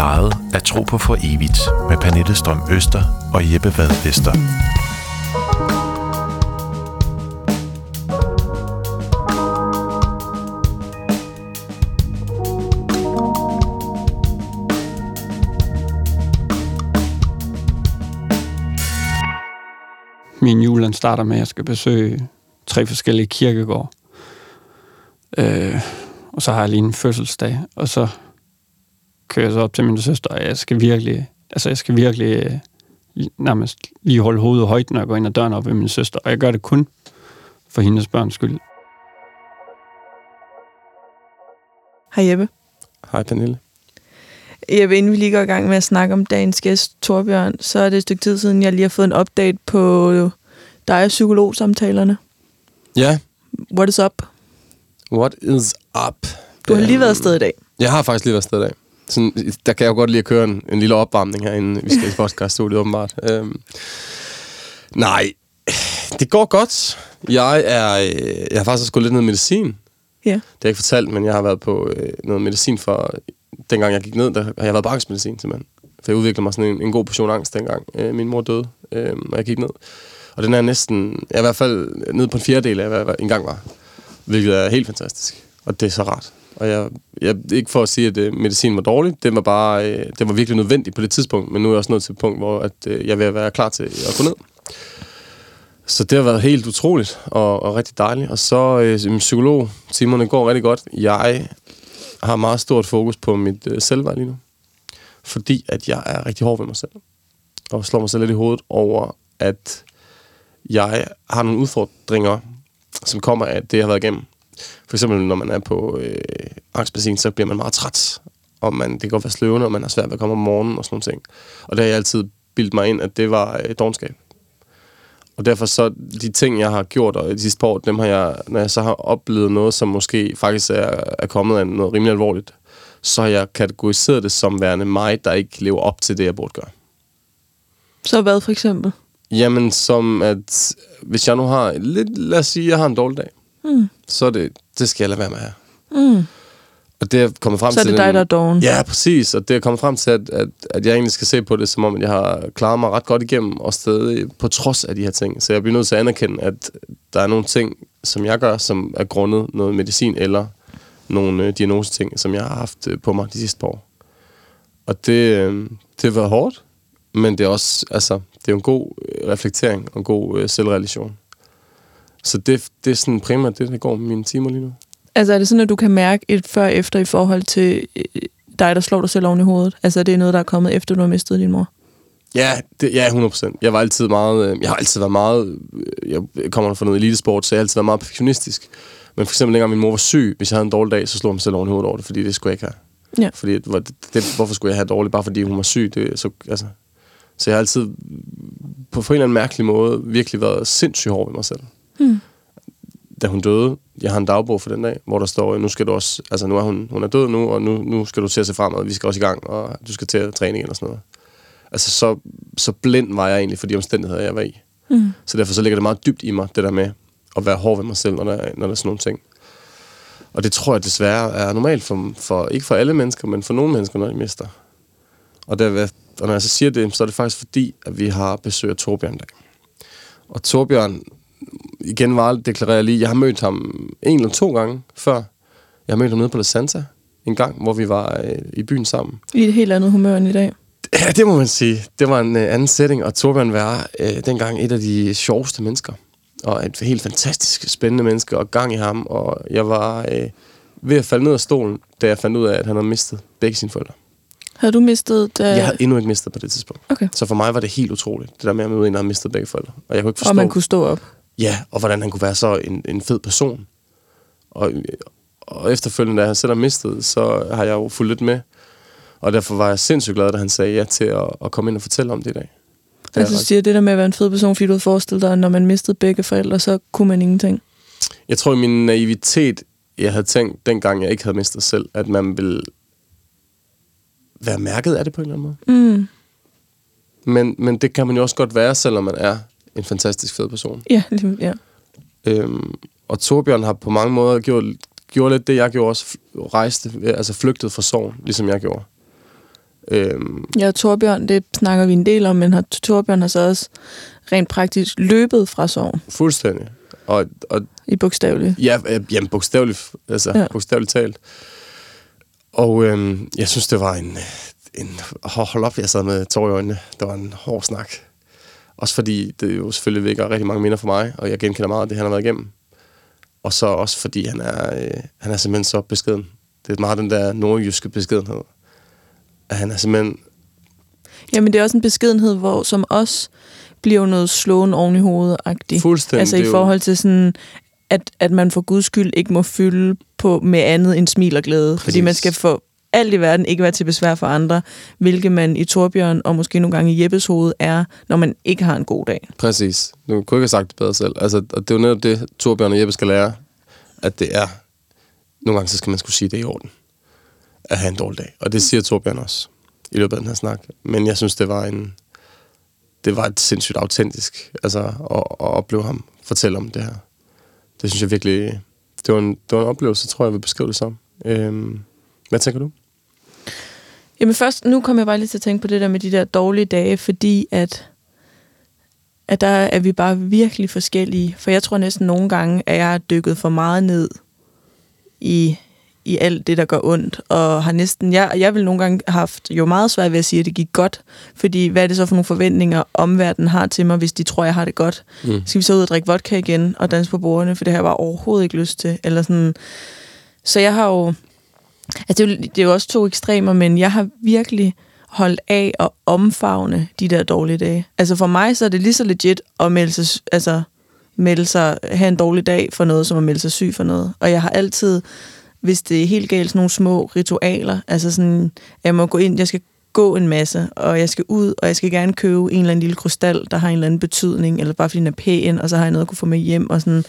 plejede at tro på for evigt med Pernille Strøm Øster og Jeppe Vad Vester. Min julen starter med, at jeg skal besøge tre forskellige kirkegårde. Øh, og så har jeg lige en fødselsdag, og så kører jeg så op til min søster, og jeg skal virkelig, altså jeg skal virkelig øh, nærmest lige holde hovedet højt, når jeg går ind ad døren op ved min søster, og jeg gør det kun for hendes børns skyld. Hej Jeppe. Hej Pernille. Jeppe, inden vi lige går i gang med at snakke om dagens gæst, Torbjørn, så er det et stykke tid siden, jeg lige har fået en update på dig og psykologsamtalerne. Ja, What is up? what is up? Du har lige været afsted i dag. Jeg har faktisk lige været afsted i dag. Sådan, der kan jeg jo godt lige at køre en, en lille opvarmning her, inden vi skal i podcaststudiet åbenbart. Øhm, nej, det går godt. Jeg er, øh, jeg har faktisk også gået lidt ned medicin. Ja. Det har jeg ikke fortalt, men jeg har været på øh, noget medicin for... Dengang jeg gik ned, der har jeg været på angstmedicin simpelthen. For jeg udviklede mig sådan en, en god portion angst dengang. Øh, min mor døde, øh, og jeg gik ned. Og den er næsten... Jeg er i hvert fald nede på en fjerdedel af, hvad jeg engang var. Hvilket er helt fantastisk. Og det er så rart. Og jeg, jeg ikke for at sige, at øh, medicin var dårlig. Det var bare... Øh, det var virkelig nødvendigt på det tidspunkt. Men nu er jeg også nået til et punkt, hvor at, øh, jeg vil være klar til at gå ned. Så det har været helt utroligt og, og rigtig dejligt. Og så øh, min psykolog, timerne går rigtig godt. Jeg har meget stort fokus på mit øh, selvværd lige nu. Fordi at jeg er rigtig hård ved mig selv. Og slår mig selv lidt i hovedet over, at jeg har nogle udfordringer, som kommer af det, jeg har været igennem. For eksempel, når man er på øh, angstmedicin, så bliver man meget træt. Og man, det kan godt være sløvende, og man har svært ved at komme om morgenen og sådan nogle ting. Og der har jeg altid bildt mig ind, at det var øh, dogenskab. Og derfor så, de ting, jeg har gjort og de sidste par år, dem har jeg, når jeg så har oplevet noget, som måske faktisk er, er kommet af noget rimelig alvorligt, så har jeg kategoriseret det som værende mig, der ikke lever op til det, jeg burde gøre. Så hvad for eksempel? Jamen, som at, hvis jeg nu har, lidt, lad os sige, jeg har en dårlig dag, Mm. så er det, det skal jeg lade være med her. Mm. Og det er kommet frem Så er til... det dig, der er doven. Ja, præcis. Og det er kommet frem til, at, at, at jeg egentlig skal se på det, som om at jeg har klaret mig ret godt igennem, og stadig på trods af de her ting. Så jeg bliver nødt til at anerkende, at der er nogle ting, som jeg gør, som er grundet noget medicin eller nogle øh, diagnoseting, som jeg har haft øh, på mig de sidste par år. Og det, øh, det har været hårdt, men det er også, altså, det er en god øh, reflektering og en god øh, selvrealisation. Så det, det er sådan primært det, der går med mine timer lige nu. Altså er det sådan, at du kan mærke et før og efter i forhold til øh, dig, der slår dig selv oven i hovedet? Altså det er noget, der er kommet efter, du har mistet din mor? Ja, det, ja, 100%. Jeg var altid meget, øh, jeg har altid været meget, øh, jeg kommer fra noget elitesport, så jeg har altid været meget perfektionistisk. Men for eksempel, dengang min mor var syg, hvis jeg havde en dårlig dag, så slog jeg mig selv oven i hovedet over det, fordi det skulle jeg ikke have. Ja. Fordi, det, det, det, hvorfor skulle jeg have det dårligt, bare fordi hun var syg? Det, så, altså, så jeg har altid på, på en eller anden mærkelig måde virkelig været sindssygt hård ved mig selv. Hmm. Da hun døde, jeg har en dagbog for den dag, hvor der står, nu skal du også, altså nu er hun, hun er død nu, og nu, nu skal du til at se fremad, vi skal også i gang, og du skal til at træne igen og sådan noget. Altså så, så blind var jeg egentlig for de omstændigheder, jeg var i. Mm. Så derfor så ligger det meget dybt i mig, det der med at være hård ved mig selv, når der, når der er sådan nogle ting. Og det tror jeg desværre er normalt for, for ikke for alle mennesker, men for nogle mennesker, når de mister. Og, der, og når jeg så siger det, så er det faktisk fordi, at vi har besøg af Torbjørn dag. Og Torbjørn, igen var deklarerer lige, jeg har mødt ham en eller to gange før. Jeg har mødt ham nede på La Santa en gang, hvor vi var øh, i byen sammen. I et helt andet humør end i dag. Ja, det må man sige. Det var en øh, anden setting, og Torbjørn var øh, dengang et af de sjoveste mennesker. Og et helt fantastisk spændende menneske, og gang i ham. Og jeg var øh, ved at falde ned af stolen, da jeg fandt ud af, at han havde mistet begge sine forældre. Havde du mistet, da... Jeg havde endnu ikke mistet på det tidspunkt. Okay. Så for mig var det helt utroligt, det der med at møde en, der havde mistet begge forældre. Og jeg kunne ikke forstå, Og man kunne stå op. ja, og hvordan han kunne være så en, en fed person. Og, og efterfølgende, da han selv har mistet, så har jeg jo fulgt lidt med. Og derfor var jeg sindssygt glad, da han sagde ja til at, at komme ind og fortælle om det i dag. Det er Altså ret- siger det der med at være en fed person, fordi du havde forestillet dig, at når man mistede begge forældre, så kunne man ingenting. Jeg tror, i min naivitet, jeg havde tænkt, dengang jeg ikke havde mistet selv, at man ville være mærket af det på en eller anden måde. Mm. Men, men det kan man jo også godt være, selvom man er en fantastisk fed person. Ja, lige- ja. Øhm, og Torbjørn har på mange måder gjort, gjort lidt det, jeg gjorde også. Rejste, altså flygtet fra sorgen, ligesom jeg gjorde. Øhm, Ja, Torbjørn, det snakker vi en del om, men har, Torbjørn har så også rent praktisk løbet fra sorgen fuldstændig. Og, og i bogstaveligt. Ja, jamen bogstaveligt, altså Ja. bogstaveligt talt. Og øhm, jeg synes, det var en, en... Hold op, jeg sad med tår i øjnene. Det var en hård snak. Også fordi det jo selvfølgelig vækker rigtig mange minder for mig, og jeg genkender meget af det, han har været igennem. Og så også fordi han er, øh, han er simpelthen så beskeden. Det er meget den der nordjyske beskedenhed. At han er simpelthen... Jamen, det er også en beskedenhed, hvor som også bliver noget slåen oven i hovedet-agtigt. Fuldstændig. Altså i forhold til sådan, at, at man for guds skyld ikke må fylde på med andet end smil og glæde. Præcis. Fordi man skal få alt i verden ikke være til besvær for andre, hvilket man i Torbjørn og måske nogle gange i Jeppes hoved er, når man ikke har en god dag. Præcis. Du kunne ikke have sagt det bedre selv. Altså, og det er jo netop det, Torbjørn og Jeppe skal lære, at det er... Nogle gange så skal man skulle sige, det er i orden. At have en dårlig dag. Og det siger Torbjørn også i løbet af den her snak. Men jeg synes, det var en... Det var et sindssygt autentisk, altså at, at opleve ham fortælle om det her. Det synes jeg virkelig... Det var en, det var en oplevelse, tror jeg, jeg vil beskrive det som. Øhm, hvad tænker du? Jamen først, nu kommer jeg bare lige til at tænke på det der med de der dårlige dage, fordi at, at der er vi bare virkelig forskellige. For jeg tror næsten nogle gange, at jeg er dykket for meget ned i, i alt det, der gør ondt. Og har næsten, jeg, jeg vil nogle gange haft jo meget svært ved at sige, at det gik godt. Fordi hvad er det så for nogle forventninger, omverdenen har til mig, hvis de tror, jeg har det godt? Mm. Skal vi så ud og drikke vodka igen og danse på bordene? For det har jeg bare overhovedet ikke lyst til. Eller sådan. Så jeg har jo... Altså, det, er jo, det er jo også to ekstremer, men jeg har virkelig holdt af at omfavne de der dårlige dage. Altså for mig så er det lige så legit at melde sig, altså, melde sig, have en dårlig dag for noget, som at melde sig syg for noget. Og jeg har altid, hvis det er helt galt, sådan nogle små ritualer. Altså sådan, jeg må gå ind, jeg skal gå en masse, og jeg skal ud, og jeg skal gerne købe en eller anden lille krystal, der har en eller anden betydning, eller bare fordi den er pæn, og så har jeg noget at kunne få med hjem, og sådan.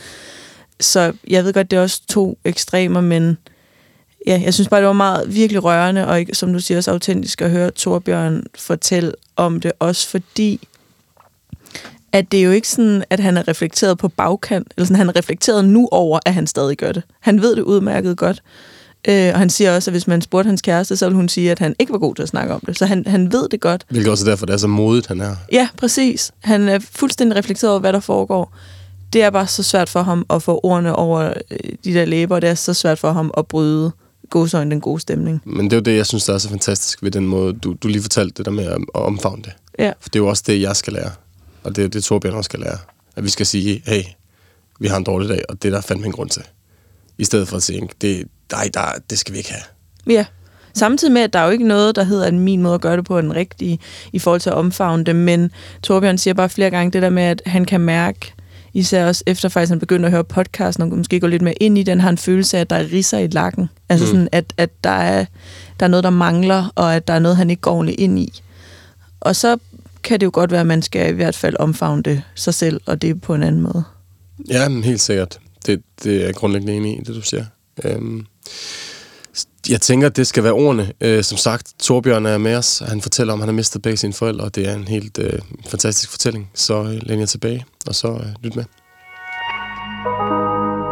Så jeg ved godt, det er også to ekstremer, men ja, jeg synes bare, det var meget virkelig rørende, og ikke, som du siger, også autentisk at høre Torbjørn fortælle om det, også fordi, at det er jo ikke sådan, at han er reflekteret på bagkant, eller sådan, han er reflekteret nu over, at han stadig gør det. Han ved det udmærket godt. Øh, og han siger også, at hvis man spurgte hans kæreste, så ville hun sige, at han ikke var god til at snakke om det. Så han, han ved det godt. Hvilket også er derfor, det er så modigt, han er. Ja, præcis. Han er fuldstændig reflekteret over, hvad der foregår. Det er bare så svært for ham at få ordene over øh, de der læber, og det er så svært for ham at bryde godsøjne den gode stemning. Men det er jo det, jeg synes, der er så fantastisk ved den måde, du, du lige fortalte det der med at, omfavne det. Ja. For det er jo også det, jeg skal lære. Og det er det, Torbjørn også skal lære. At vi skal sige, hey, vi har en dårlig dag, og det er der fandme en grund til. I stedet for at tænke, det, nej, der, det skal vi ikke have. Ja. Samtidig med, at der er jo ikke noget, der hedder, at min måde at gøre det på er den rigtige, i forhold til at omfavne det, men Torbjørn siger bare flere gange det der med, at han kan mærke, især også efter faktisk han begynder at høre podcasten, og måske gå lidt mere ind i den, har en følelse af, at der er risser i lakken. Altså Mm. sådan, at, at der, er, der er noget, der mangler, og at der er noget, han ikke går ordentligt ind i. Og så kan det jo godt være, at man skal i hvert fald omfavne det sig selv, og det på en anden måde. Ja, men helt sikkert. Det, det er jeg grundlæggende enig i, det du siger. Øhm, jeg tænker, at det skal være ordene. Øh, som sagt, Torbjørn er med os. Han fortæller om, at han har mistet begge sine forældre, og det er en helt øh, fantastisk fortælling. Så øh, læn jer tilbage, og så øh, lyt med.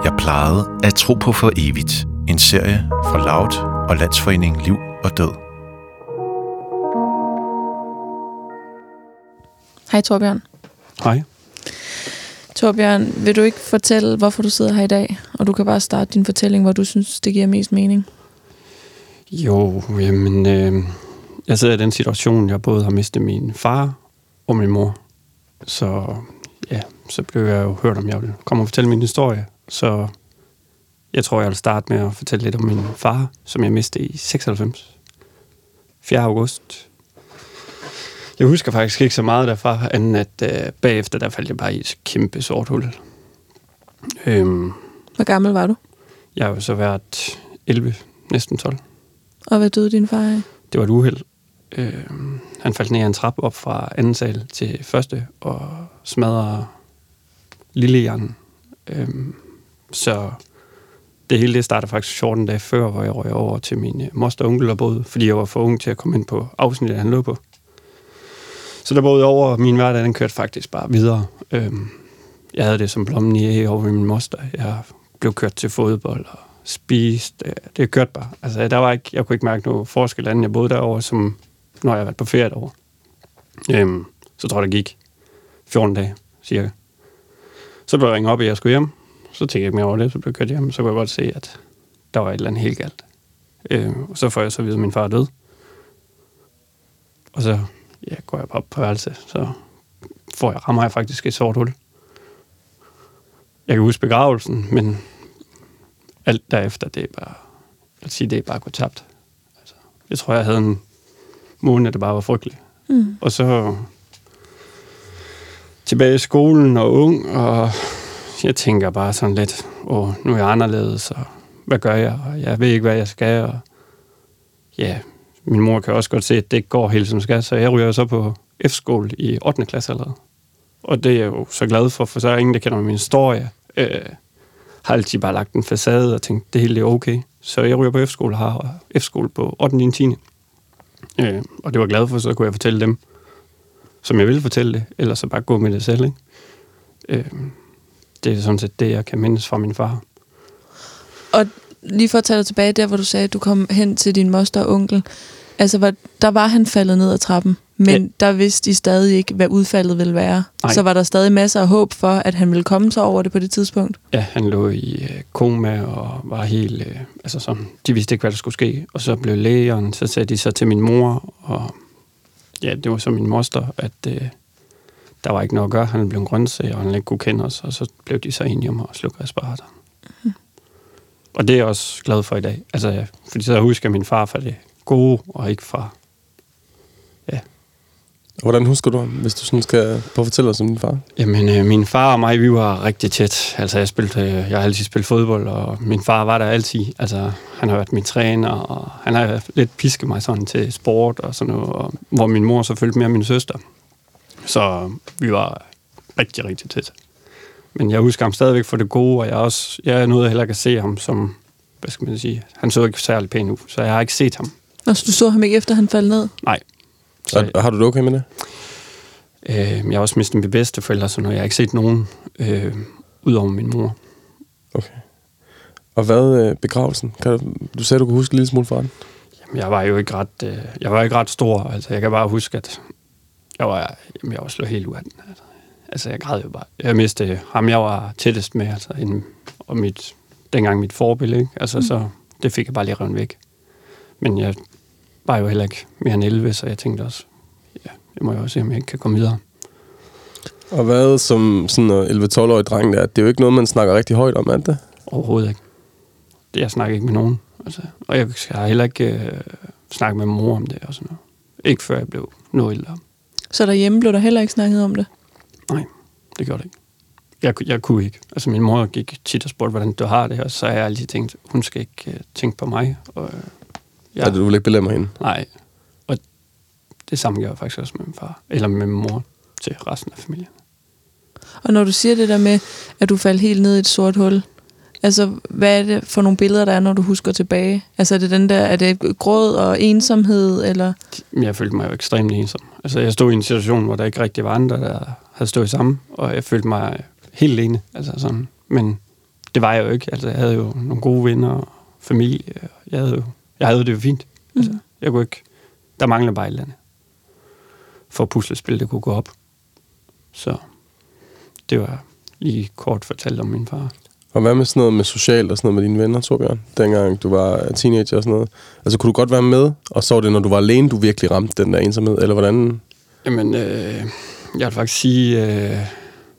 Jeg plejede at tro på for evigt. En serie fra Loud og Landsforeningen Liv og Død. Hej Torbjørn. Hej. Torbjørn, vil du ikke fortælle, hvorfor du sidder her i dag? Og du kan bare starte din fortælling, hvor du synes, det giver mest mening. Jo, jamen, øh, jeg sidder i den situation, jeg både har mistet min far og min mor. Så ja, så blev jeg jo hørt, om jeg ville komme og fortælle min historie. Så jeg tror, jeg vil starte med at fortælle lidt om min far, som jeg mistede i 96. 4. august. Jeg husker faktisk ikke så meget derfra, anden at øh, bagefter, der faldt jeg bare i et kæmpe sort hul. Øhm, Hvor gammel var du? jeg har jo så været 11, næsten 12. Og hvad døde din far af? Det var et uheld. Øh, han faldt ned ad en trap op fra anden sal til første og smadrede lillehjernen. Øh, så det hele det startede faktisk 14 dage før, hvor jeg røg over til min øh, moster og onkel og boede, fordi jeg var for ung til at komme ind på afsnittet, han lå på. Så der boede over, og min hverdag den kørte faktisk bare videre. Øh, jeg havde det som blommen i æg over min moster. Jeg blev kørt til fodbold og spist. Øh, det, det kørte bare. Altså, der var ikke, jeg kunne ikke mærke noget forskel, anden jeg boede derovre som når har jeg været på ferie derovre. Øhm, så tror jeg, det gik 14 dage, cirka. Så blev jeg ringet op, at jeg skulle hjem. Så tænkte jeg ikke mere over det, så blev jeg kørt hjem. Så kunne jeg godt se, at der var et eller andet helt galt. Øhm, og så får jeg så vidt, at min far er død. Og så ja, går jeg bare på værelse, så får jeg, rammer jeg faktisk et sort hul. Jeg kan huske begravelsen, men alt derefter, det er bare, jeg sige, det er bare gået tabt. Altså, jeg tror, jeg havde en måned, der bare var frygtelig. Mm. Og så tilbage i skolen og ung, og jeg tænker bare sådan lidt, åh, nu er jeg anderledes, og hvad gør jeg? Og jeg ved ikke, hvad jeg skal, og ja, min mor kan også godt se, at det ikke går helt som skal, så jeg ryger så på F-skole i 8. klasse allerede. Og det er jeg jo så glad for, for så er ingen, der kender min historie. Øh, har altid bare lagt en facade og tænkt, det hele er okay. Så jeg ryger på F-skole og har F-skole på 8. 9. 10. Øh, og det var jeg glad for, så kunne jeg fortælle dem, som jeg ville fortælle det, eller så bare gå med det selv. Ikke? Øh, det er sådan set det, jeg kan mindes fra min far. Og lige for at tage dig tilbage der, hvor du sagde, at du kom hen til din moster og onkel. Altså, var, der var han faldet ned ad trappen, men Ja. der vidste de stadig ikke, hvad udfaldet ville være. Nej. Så var der stadig masser af håb for, at han ville komme sig over det på det tidspunkt. Ja, han lå i øh, koma og var helt... Øh, altså sådan, de vidste ikke, hvad der skulle ske. Og så blev lægeren, så sagde de så til min mor, og ja, det var så min moster, at øh, der var ikke noget at gøre. Han blev en grøntsag, og han ikke kunne kende os, og så blev de så enige om at slukke respiratoren. Mhm. Og det er jeg også glad for i dag. Altså, ja, fordi så husker min far fra det gode, og ikke fra... Og hvordan husker du ham, hvis du sådan skal prøve at fortælle os om din far? Jamen, øh, min far og mig, vi var rigtig tæt. Altså, jeg, spilte, øh, jeg har altid spillet fodbold, og min far var der altid. Altså, han har været min træner, og han har lidt pisket mig sådan til sport og sådan noget, og, hvor min mor så følte mere min søster. Så vi var rigtig, rigtig tæt. Men jeg husker ham stadigvæk for det gode, og jeg er også, jeg er noget heller ikke at se ham som, hvad skal man sige, han så ikke særlig pæn ud, så jeg har ikke set ham. Og så du så ham ikke efter, han faldt ned? Nej. Så... Og, har du det okay med det? Øh, jeg har også mistet mine bedsteforældre, så jeg har ikke set nogen øh, ud over min mor. Okay. Og hvad øh, begravelsen? Kan du, du sagde, du kunne huske en lille smule fra den. Jamen, jeg var jo ikke ret, øh, jeg var ikke ret stor. Altså, jeg kan bare huske, at jeg var, jamen, jeg var slået helt ud af den. Altså, altså jeg græd jo bare. Jeg mistede ham, jeg var tættest med, altså, en, og mit, dengang mit forbillede, ikke? Altså, mm. så det fik jeg bare lige revet væk. Men jeg var jo heller ikke mere end 11, så jeg tænkte også, ja, jeg må jo også se, om jeg ikke kan komme videre. Og hvad som sådan en 11-12-årig dreng der, det er jo ikke noget, man snakker rigtig højt om, er det? Overhovedet ikke. Det, jeg snakker ikke med nogen. Altså, og jeg har heller ikke øh, snakket med mor om det og sådan noget. Ikke før jeg blev noget ældre. Så derhjemme blev der heller ikke snakket om det? Nej, det gjorde det ikke. Jeg, jeg kunne ikke. Altså min mor gik tit og spurgte, hvordan du har det, og så har jeg altid tænkt, hun skal ikke uh, tænke på mig. Og, uh, Ja. Du vil ikke belemre hende. Nej. Og det samme gjorde jeg faktisk også med min far. Eller med min mor til resten af familien. Og når du siger det der med, at du faldt helt ned i et sort hul, altså hvad er det for nogle billeder, der er, når du husker tilbage? Altså er det den der, er det gråd og ensomhed, eller? Jeg følte mig jo ekstremt ensom. Altså jeg stod i en situation, hvor der ikke rigtig var andre, der havde stået sammen, og jeg følte mig helt alene. Altså sådan. Men det var jeg jo ikke. Altså jeg havde jo nogle gode venner og familie. og Jeg havde jo, jeg havde det jo fint. Altså, Mhm. jeg kunne ikke, der manglede bare et eller andet. For puslespil, det kunne gå op. Så det var lige kort fortalt om min far. Og hvad med sådan noget med socialt og sådan noget med dine venner, Torbjørn? Dengang du var teenager og sådan noget. Altså kunne du godt være med, og så var det, når du var alene, du virkelig ramte den der ensomhed? Eller hvordan? Jamen, øh, jeg vil faktisk sige, øh,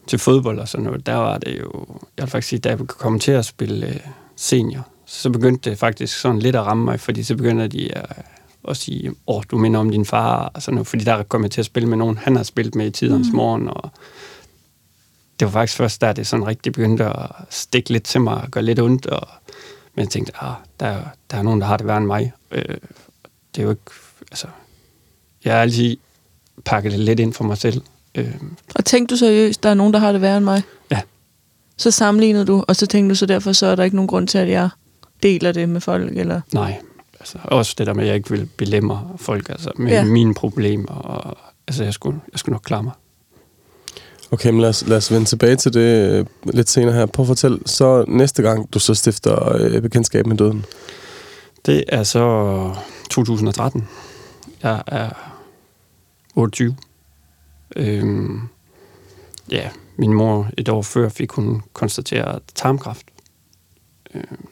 til fodbold og sådan noget, der var det jo, jeg vil faktisk sige, da jeg kom til at spille øh, senior, så begyndte det faktisk sådan lidt at ramme mig, fordi så begynder de at, at sige, åh, du minder om din far, og sådan noget, fordi der kom jeg til at spille med nogen, han har spillet med i tidernes mm. morgen, og det var faktisk først der, det sådan rigtig begyndte at stikke lidt til mig og gøre lidt ondt, og, men jeg tænkte, ah, der, der er nogen, der har det værre end mig. Øh, det er jo ikke, altså, jeg har altid pakket det lidt ind for mig selv. Øh, Og tænkte du seriøst, der er nogen, der har det værre end mig? Ja. Så sammenlignede du, og så tænkte du så derfor, så er der ikke nogen grund til, at jeg deler det med folk, eller? nej, altså, også det der med, at jeg ikke vil belemre folk altså, med Ja. mine problemer. Og, altså, jeg skulle, jeg skulle nok klare mig. Okay, men lad os, lad os vende tilbage til det øh, lidt senere her. Prøv at fortælle, så næste gang, du så stifter øh, bekendtskab med døden. Det er så 2013. Jeg er 28. Øhm, ja, min mor et år før fik hun konstateret tarmkræft. Øhm,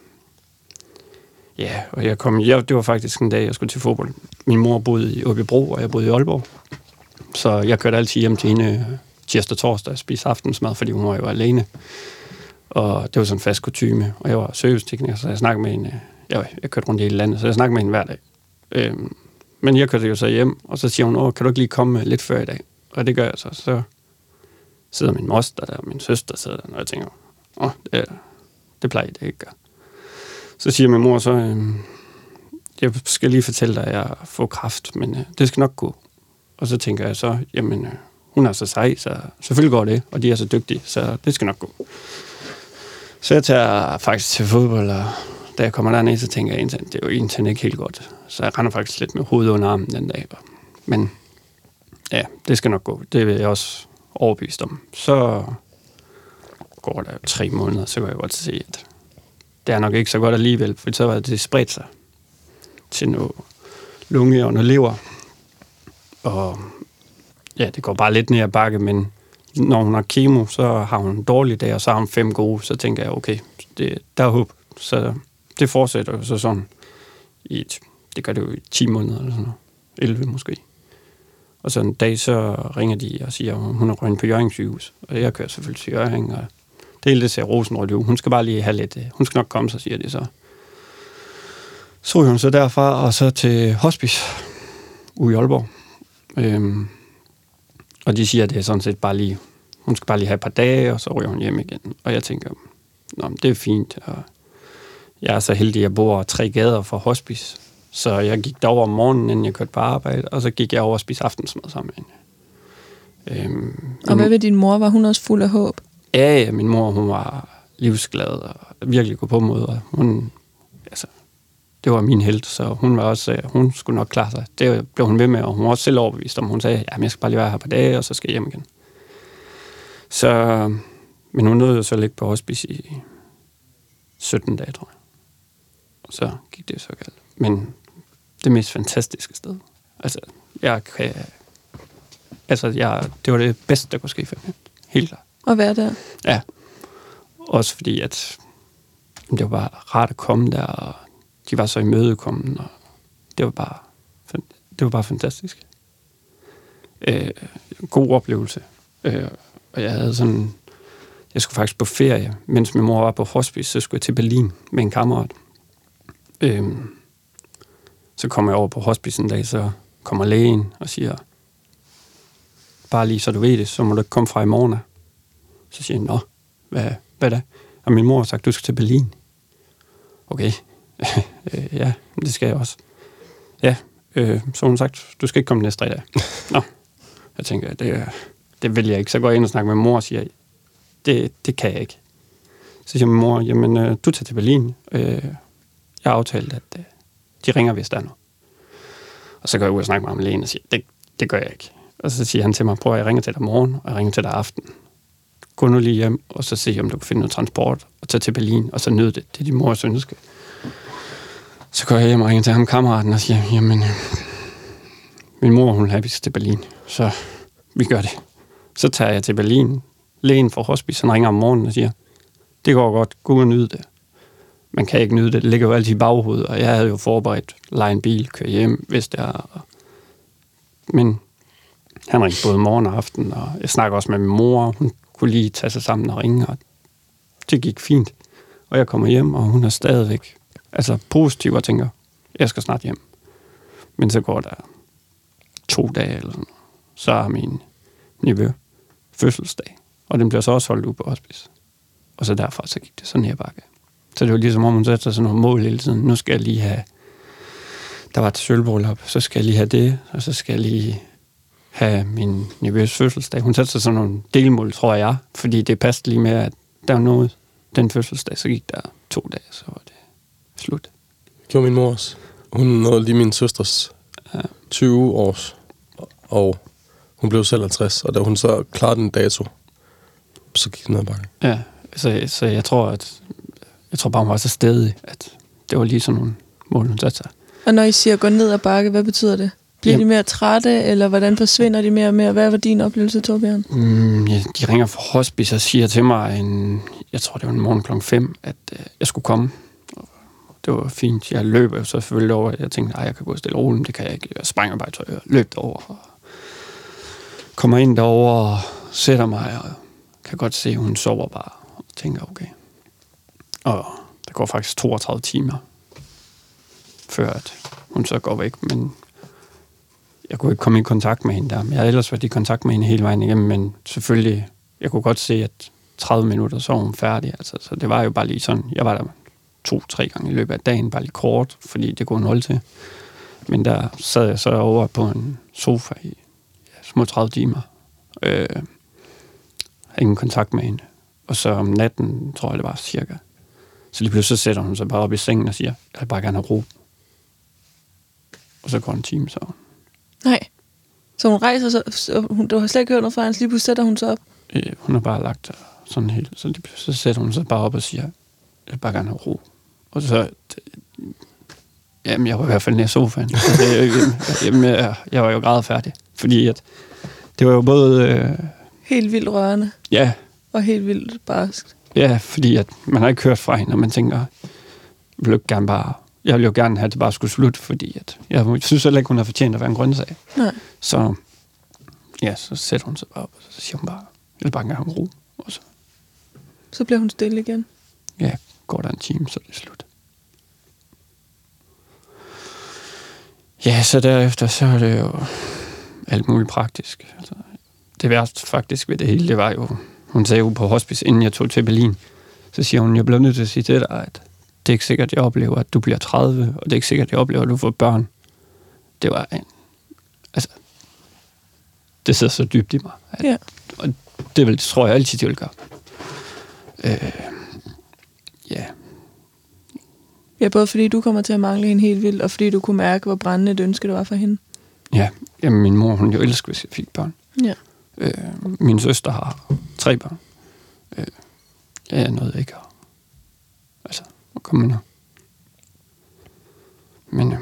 ja, og jeg kom, jeg, det var faktisk en dag, jeg skulle til fodbold. Min mor boede i Åbibro, og jeg boede i Aalborg. Så jeg kørte altid hjem til hende øh, tirsdag og torsdag og spise aftensmad, fordi hun var jo alene. Og det var sådan en fast kutume, og jeg var servicetekniker, så jeg snakkede med hende. Øh, jeg, jeg kørte rundt i hele landet, så jeg snakkede med hende hver dag. Øhm, men jeg kørte jo så hjem, og så siger hun, Åh, kan du ikke lige komme øh, lidt før i dag? Og det gør jeg så. Så sidder min moster der, og min søster sidder der, og jeg tænker, åh, det, det plejer det ikke gøre. Så siger min mor så, øh, jeg skal lige fortælle dig, at jeg får kraft, men øh, det skal nok gå. Og så tænker jeg så, jamen, øh, hun er så sej, så selvfølgelig går det, og de er så dygtige, så det skal nok gå. Så jeg tager faktisk til fodbold, og da jeg kommer derned, så tænker jeg, at det er jo egentlig ikke helt godt. Så jeg render faktisk lidt med hovedet under armen den dag. Men ja, det skal nok gå. Det vil jeg også overbevist om. Så går der tre måneder, så kan jeg godt se, at det er nok ikke så godt alligevel, for så var det spredt sig til noget lunge og noget lever. Og ja, det går bare lidt ned ad bakke, men når hun har kemo, så har hun en dårlig dag, og så har hun fem gode, så tænker jeg, okay, det, der er håb. Så det fortsætter jo så sådan i et, det gør det jo i 10 måneder eller sådan noget. 11 måske. Og så en dag, så ringer de og siger, at hun er røgnet på Jørgens sygehus. Og jeg kører selvfølgelig til Jørgen, og det hele det ser rosenrødt ud. Hun skal bare lige have lidt, øh, hun skal nok komme, så siger de så. Så hun så derfra, og så til hospice ude i Aalborg. Øhm, og de siger, at det er sådan set bare lige, hun skal bare lige have et par dage, og så ryger hun hjem igen. Og jeg tænker, Nå, det er fint. Og jeg er så heldig, at jeg bor tre gader fra hospice. Så jeg gik derover om morgenen, inden jeg kørte på arbejde, og så gik jeg over og spiste aftensmad sammen med hende. Øhm, og hvad ved din mor? Var hun også fuld af håb? Ja, ja, min mor, hun var livsglad og virkelig god på mod, og hun, altså, det var min held, så hun var også, øh, hun skulle nok klare sig. Det blev hun ved med, og hun var også selv overbevist om. Hun sagde, at jeg skal bare lige være her på dage, og så skal jeg hjem igen. Så, men hun nåede jo så ligge på hospice i 17 dage, tror jeg. Og så gik det så galt. Men det mest fantastiske sted. Altså, jeg kan... Altså, jeg, det var det bedste, der kunne ske for mig. Helt klart. Og være der? Ja. Også fordi, at det var bare rart at komme der, og de var så imødekommende, og det var bare, det var bare fantastisk. Øh, god oplevelse. Øh, og jeg havde sådan, jeg skulle faktisk på ferie, mens min mor var på hospice, så skulle jeg til Berlin med en kammerat. Øh, så kommer jeg over på hospice en dag, så kommer lægen og siger, bare lige så du ved det, så må du ikke komme fra i morgen. Så siger jeg, nå, hvad, hvad da? Og min mor har sagt, du skal til Berlin. Okay, ja, det skal jeg også. Ja, øh, så hun sagt, du skal ikke komme næste dag. Nå, jeg tænker, det, det vil jeg ikke. Så går jeg ind og snakker med mor og siger, det, det kan jeg ikke. Så siger min mor, jamen, øh, du tager til Berlin. Øh, jeg har aftalt, at øh, de ringer, hvis der er noget. Og så går jeg ud og snakker med ham alene og siger, det, det gør jeg ikke. Og så siger han til mig, prøv at jeg ringer til dig morgen, og jeg ringer til dig aften. Gå nu lige hjem, og så se, om du kan finde noget transport, og tage til Berlin, og så nyde det. Det er din mors ønske. Så går jeg hjem og ringer til ham, kammeraten, og siger, jamen, min mor, hun vil have, til Berlin, så vi gør det. Så tager jeg til Berlin. Lægen fra hospice, han ringer om morgenen og siger, det går godt, gå ud og nyde det. Man kan ikke nyde det, det ligger jo altid i baghovedet, og jeg havde jo forberedt, lege en bil, køre hjem, hvis det er. Men han ringte både morgen og aften, og jeg snakker også med min mor, hun kunne lige tage sig sammen og ringe, og det gik fint. Og jeg kommer hjem, og hun er stadigvæk altså positiv og tænker, jeg skal snart hjem. Men så går der to dage eller sådan så er min nevø fødselsdag. Og den bliver så også holdt ude på hospice. Og så derfra så gik det sådan her bakke. Så det var ligesom om hun satte sig sådan nogle mål hele tiden. Nu skal jeg lige have, der var et sølvbryllup, så skal jeg lige have det, og så skal jeg lige have min nevøs fødselsdag. Hun satte sig sådan nogle delmål, tror jeg, fordi det passede lige med, at der var noget den fødselsdag, så gik der to dage, så var det slut. Det gjorde min mor også. Hun nåede lige min søsters ja. 20 års, og hun blev selv 50, og da hun så klarede den dato, så gik den ned bakke. Ja, så, så jeg tror, at jeg tror bare, hun var så stedig, at det var lige sådan nogle mål, hun satte sig. Og når I siger gå ned ad bakke, hvad betyder det? Bliver Jamen. de mere trætte, eller hvordan forsvinder de mere og mere? Hvad var din oplevelse, Torbjørn? Mm, de ringer fra hospice og siger til mig, en, jeg tror det var en morgen klokken 5, at øh, jeg skulle komme. Og Det var fint. Jeg løb jo så selvfølgelig over. Jeg tænkte, nej, jeg kan gå stille og roligt, men det kan jeg ikke. Jeg springer bare tøj og løb derover. Og kommer ind derover og sætter mig, og kan godt se, at hun sover bare. Og tænker, okay. Og der går faktisk 32 timer, før at hun så går væk. Men jeg kunne ikke komme i kontakt med hende der. Jeg havde ellers været i kontakt med hende hele vejen igennem, men selvfølgelig, jeg kunne godt se, at 30 minutter, så var hun færdig. Altså, så det var jo bare lige sådan, jeg var der to-tre gange i løbet af dagen, bare lige kort, fordi det kunne hun holde til. Men der sad jeg så over på en sofa i ja, små 30 timer. Øh, havde ingen kontakt med hende. Og så om natten, tror jeg det var cirka. Så lige pludselig så sætter hun sig bare op i sengen og siger, jeg vil bare gerne have ro. Og så går en time, så Nej. Så hun rejser sig, så hun, du har slet ikke hørt noget fra hende, lige pludselig sætter hun sig op. Øh, hun har bare lagt sådan helt, så, lige så sætter hun sig bare op og siger, jeg vil bare gerne have ro. Og så, jamen jeg var i hvert fald nede i sofaen. Altså, jeg, jamen, jeg, jeg var jo grad færdig, fordi at, det var jo både, øh, Helt vildt rørende, ja, og helt vildt barskt. ja, fordi at man har ikke hørt fra hende, og man tænker, vil jo gerne bare, jeg vil jo gerne have, at det bare skulle slutte, fordi at, jeg synes heller ikke, hun har fortjent at være en grøntsag. Nej. Så, ja, så sætter hun sig bare op, og så siger hun bare, jeg vil bare gerne have ro. Og så Så bliver hun stille igen. ja, går der en time, så er det slut. Ja, så derefter, så er det jo alt muligt praktisk. Altså, det værste faktisk ved det hele, det var jo, hun sagde jo på hospice, inden jeg tog til Berlin, så siger hun, jeg bliver nødt til at sige til dig, at det er ikke sikkert, jeg oplever, at du bliver 30, og det er ikke sikkert, jeg oplever, at du får børn. Det var en, altså, det sidder så dybt i mig. At, Ja. Og det vil, tror jeg altid, det vil gøre. Øh, ja, Ja, både fordi du kommer til at mangle hende helt vildt, og fordi du kunne mærke, hvor brændende et ønske det var for hende. Ja, jamen min mor, hun jo elsker, hvis jeg fik børn. Ja. Øh, min søster har tre børn. Øh, jeg nåede ikke at, komme med noget. Men øh,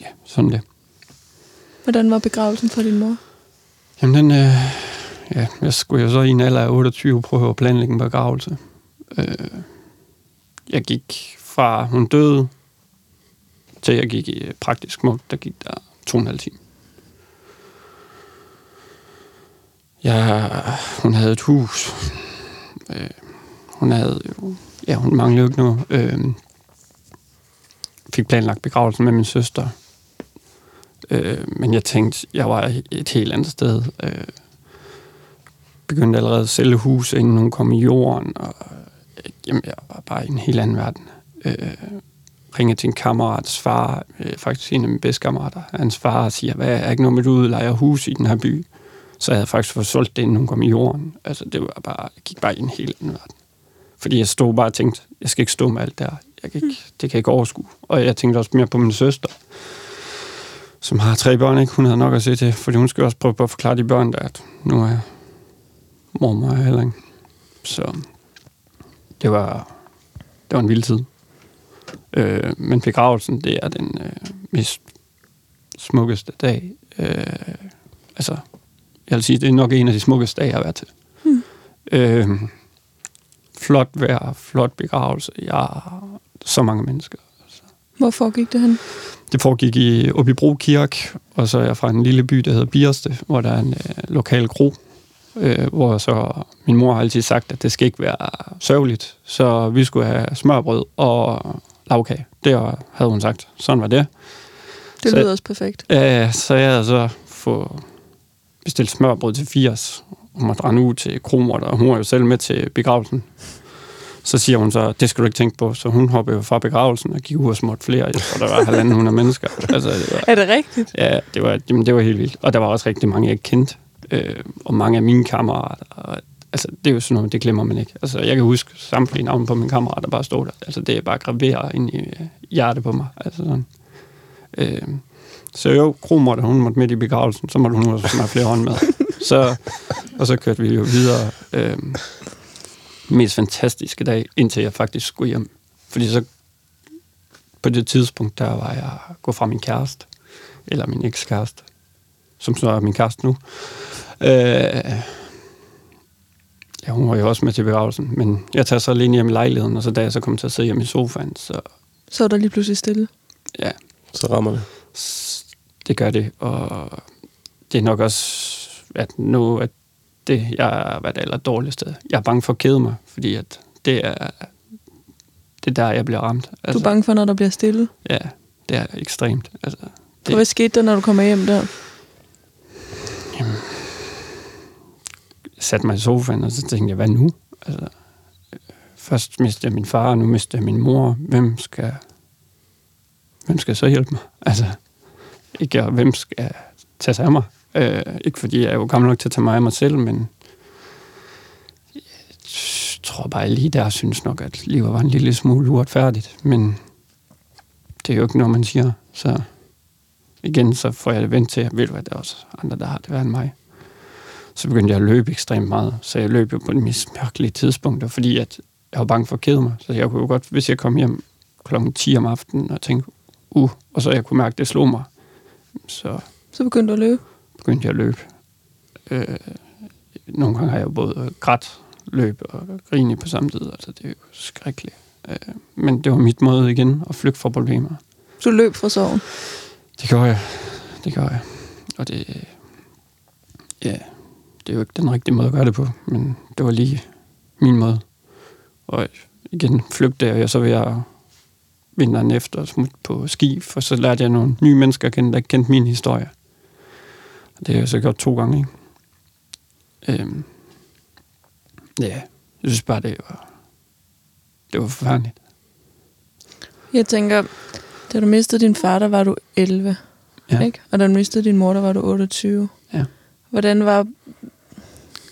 ja, sådan det. Hvordan var begravelsen for din mor? Jamen den, øh, ja, jeg skulle jo så i en alder af 28 prøve at planlægge en begravelse. Øh, jeg gik fra hun døde, til jeg gik i praktisk smuk, der gik der to og en halv time. Ja, hun havde et hus. Øh, hun havde jo, ja, hun manglede jo ikke noget. Øh, fik planlagt begravelsen med min søster. Øh, men jeg tænkte, jeg var et helt andet sted. Øh, begyndte allerede at sælge hus, inden hun kom i jorden. Og, øh, jamen, jeg var bare i en helt anden verden. Øh, ringede til en kammerats far, øh, faktisk en af mine bedste kammerater. Hans far siger, hvad er ikke noget med, du udlejer hus i den her by? Så jeg havde faktisk fået solgt det, inden hun kom i jorden. Altså, det var bare, jeg gik bare i en helt anden verden. Fordi jeg stod bare og tænkte, jeg skal ikke stå med alt der. Jeg kan ikke, det kan jeg ikke overskue. Og jeg tænkte også mere på min søster, som har tre børn, ikke? Hun havde nok at se til, fordi hun skal også prøve på at forklare de børn, der at nu er mormor her heller ikke. Så det var, det var en vild tid. Øh, men begravelsen, det er den øh, mest smukkeste dag. Øh, altså, jeg vil sige, det er nok en af de smukkeste dage, jeg har været til. Hmm. Øh, flot vejr, flot begravelse. Jeg så mange mennesker. Hvorfor gik det hen? Det foregik i Åbibro Kirke, og så er jeg fra en lille by, der hedder Birste, hvor der er en øh, lokal kro, øh, hvor så min mor har altid sagt, at det skal ikke være sørgeligt, så vi skulle have smørbrød og lavkage. Det havde hun sagt. Sådan var det. Det Så- lyder også perfekt. Øh, så jeg havde så fået bestilt smørbrød til 80, og måtte rende ud til kromor, og hun var jo selv med til begravelsen. Så siger hun så, det skal du ikke tænke på. Så hun hoppede fra begravelsen og gik ud og småtte flere, og der var halvanden hundrede mennesker. Altså, det var, Er det rigtigt? Ja, det var, jamen, det var helt vildt. Og der var også rigtig mange, jeg ikke kendte. Øh, og mange af mine kammerater. Og, altså, det er jo sådan noget, det glemmer man ikke. Altså, jeg kan huske samtlige navne på mine kammerater, der bare stod der. Altså, det er bare graveret ind i øh, hjertet på mig. Altså, sådan. Øh, så jo, Kromer, da hun måtte med i begravelsen, så måtte hun også smage flere hånd med. Så, og så kørte vi jo videre. Øh, mest fantastiske dag, indtil jeg faktisk skulle hjem. Fordi så på det tidspunkt, der var jeg gået fra min kæreste. eller min ekskæreste, som så er min kæreste nu. Øh, ja, hun var jo også med til begravelsen, men jeg tager så alene hjem i lejligheden, og så da jeg så kom til at sidde hjemme i sofaen, så Så er der lige pludselig stille. ja, Så rammer det. det gør det, og det er nok også, at nu at det, jeg er hvad det aller dårligste. Jeg er bange for at kede mig, fordi at det er, det er der, jeg bliver ramt. Altså. Du er bange for, når der bliver stille. Ja, det er ekstremt. Altså, Det... det, Hvad skete der, når du kommer hjem der? jeg satte mig i sofaen, og så tænkte jeg, hvad nu? Altså, først mistede jeg min far, og nu mister jeg min mor. Hvem skal, hvem skal så hjælpe mig? Altså, ikke og hvem skal tage sig af mig? Øh, ikke fordi jeg er jo gammel nok til at tage mig af mig selv, men jeg tror bare, lige der synes nok, at livet var en lille smule uretfærdigt. Men det er jo ikke noget, man siger. Så igen, så får jeg det vendt til, at ved du hvad, der er også andre, der har det værre end mig så begyndte jeg at løbe ekstremt meget. Så jeg løb jo på de mest mærkelige tidspunkter, fordi at jeg var bange for at kede mig. Så jeg kunne jo godt, hvis jeg kom hjem klokken 10 om aftenen og tænkte, uh, og så jeg kunne mærke, at det slog mig, så Så begyndte du at løbe begyndte jeg at løbe. Øh, nogle gange har jeg jo både grædt, løb og grinet på samme tid. Altså, det er jo skrækkeligt. Øh, men det var mit måde igen at flygte fra problemer. Du løb fra sorgen. Det gjorde jeg. Det gjorde jeg. Og det... Ja, det er jo ikke den rigtige måde at gøre det på, men det var lige min måde. Og igen flygtede jeg, og så vil jeg vinteren efter smutte på ski, for så lærte jeg nogle nye mennesker at kende, der kendte min historie. Det har jeg så gjort to gange, ikke? Øhm, ja, jeg synes bare, det var, det var forfærdeligt. Jeg tænker, da du mistede din far, der var du 11. Ja. Ikke? Og da du mistede din mor, der var du 28. Ja. Hvordan var,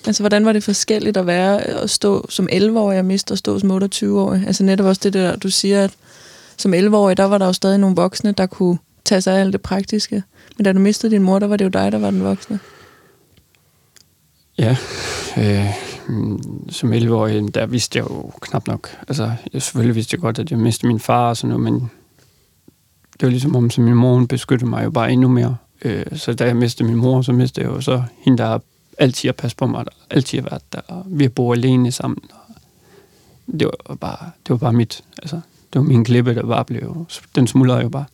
altså, hvordan var det forskelligt at være at stå som 11-årig og miste og stå som 28-årig? Altså netop også det der, du siger, at som 11-årig, der var der jo stadig nogle voksne, der kunne tage sig af alt det praktiske. Men da du mistede din mor, der var det jo dig, der var den voksne. Ja, øh, som 11-årig, der vidste jeg jo knap nok. Altså, jeg selvfølgelig vidste jeg godt, at jeg mistede min far og sådan noget, men det var ligesom om, som min mor hun beskyttede mig jo bare endnu mere. Øh, så da jeg mistede min mor, så mistede jeg jo så hende, der altid har passet på mig, der altid har været der. Og vi har boet alene sammen. Og det var bare, det var bare mit, altså, det var min klippe, der bare blev, den smuldrede jo bare.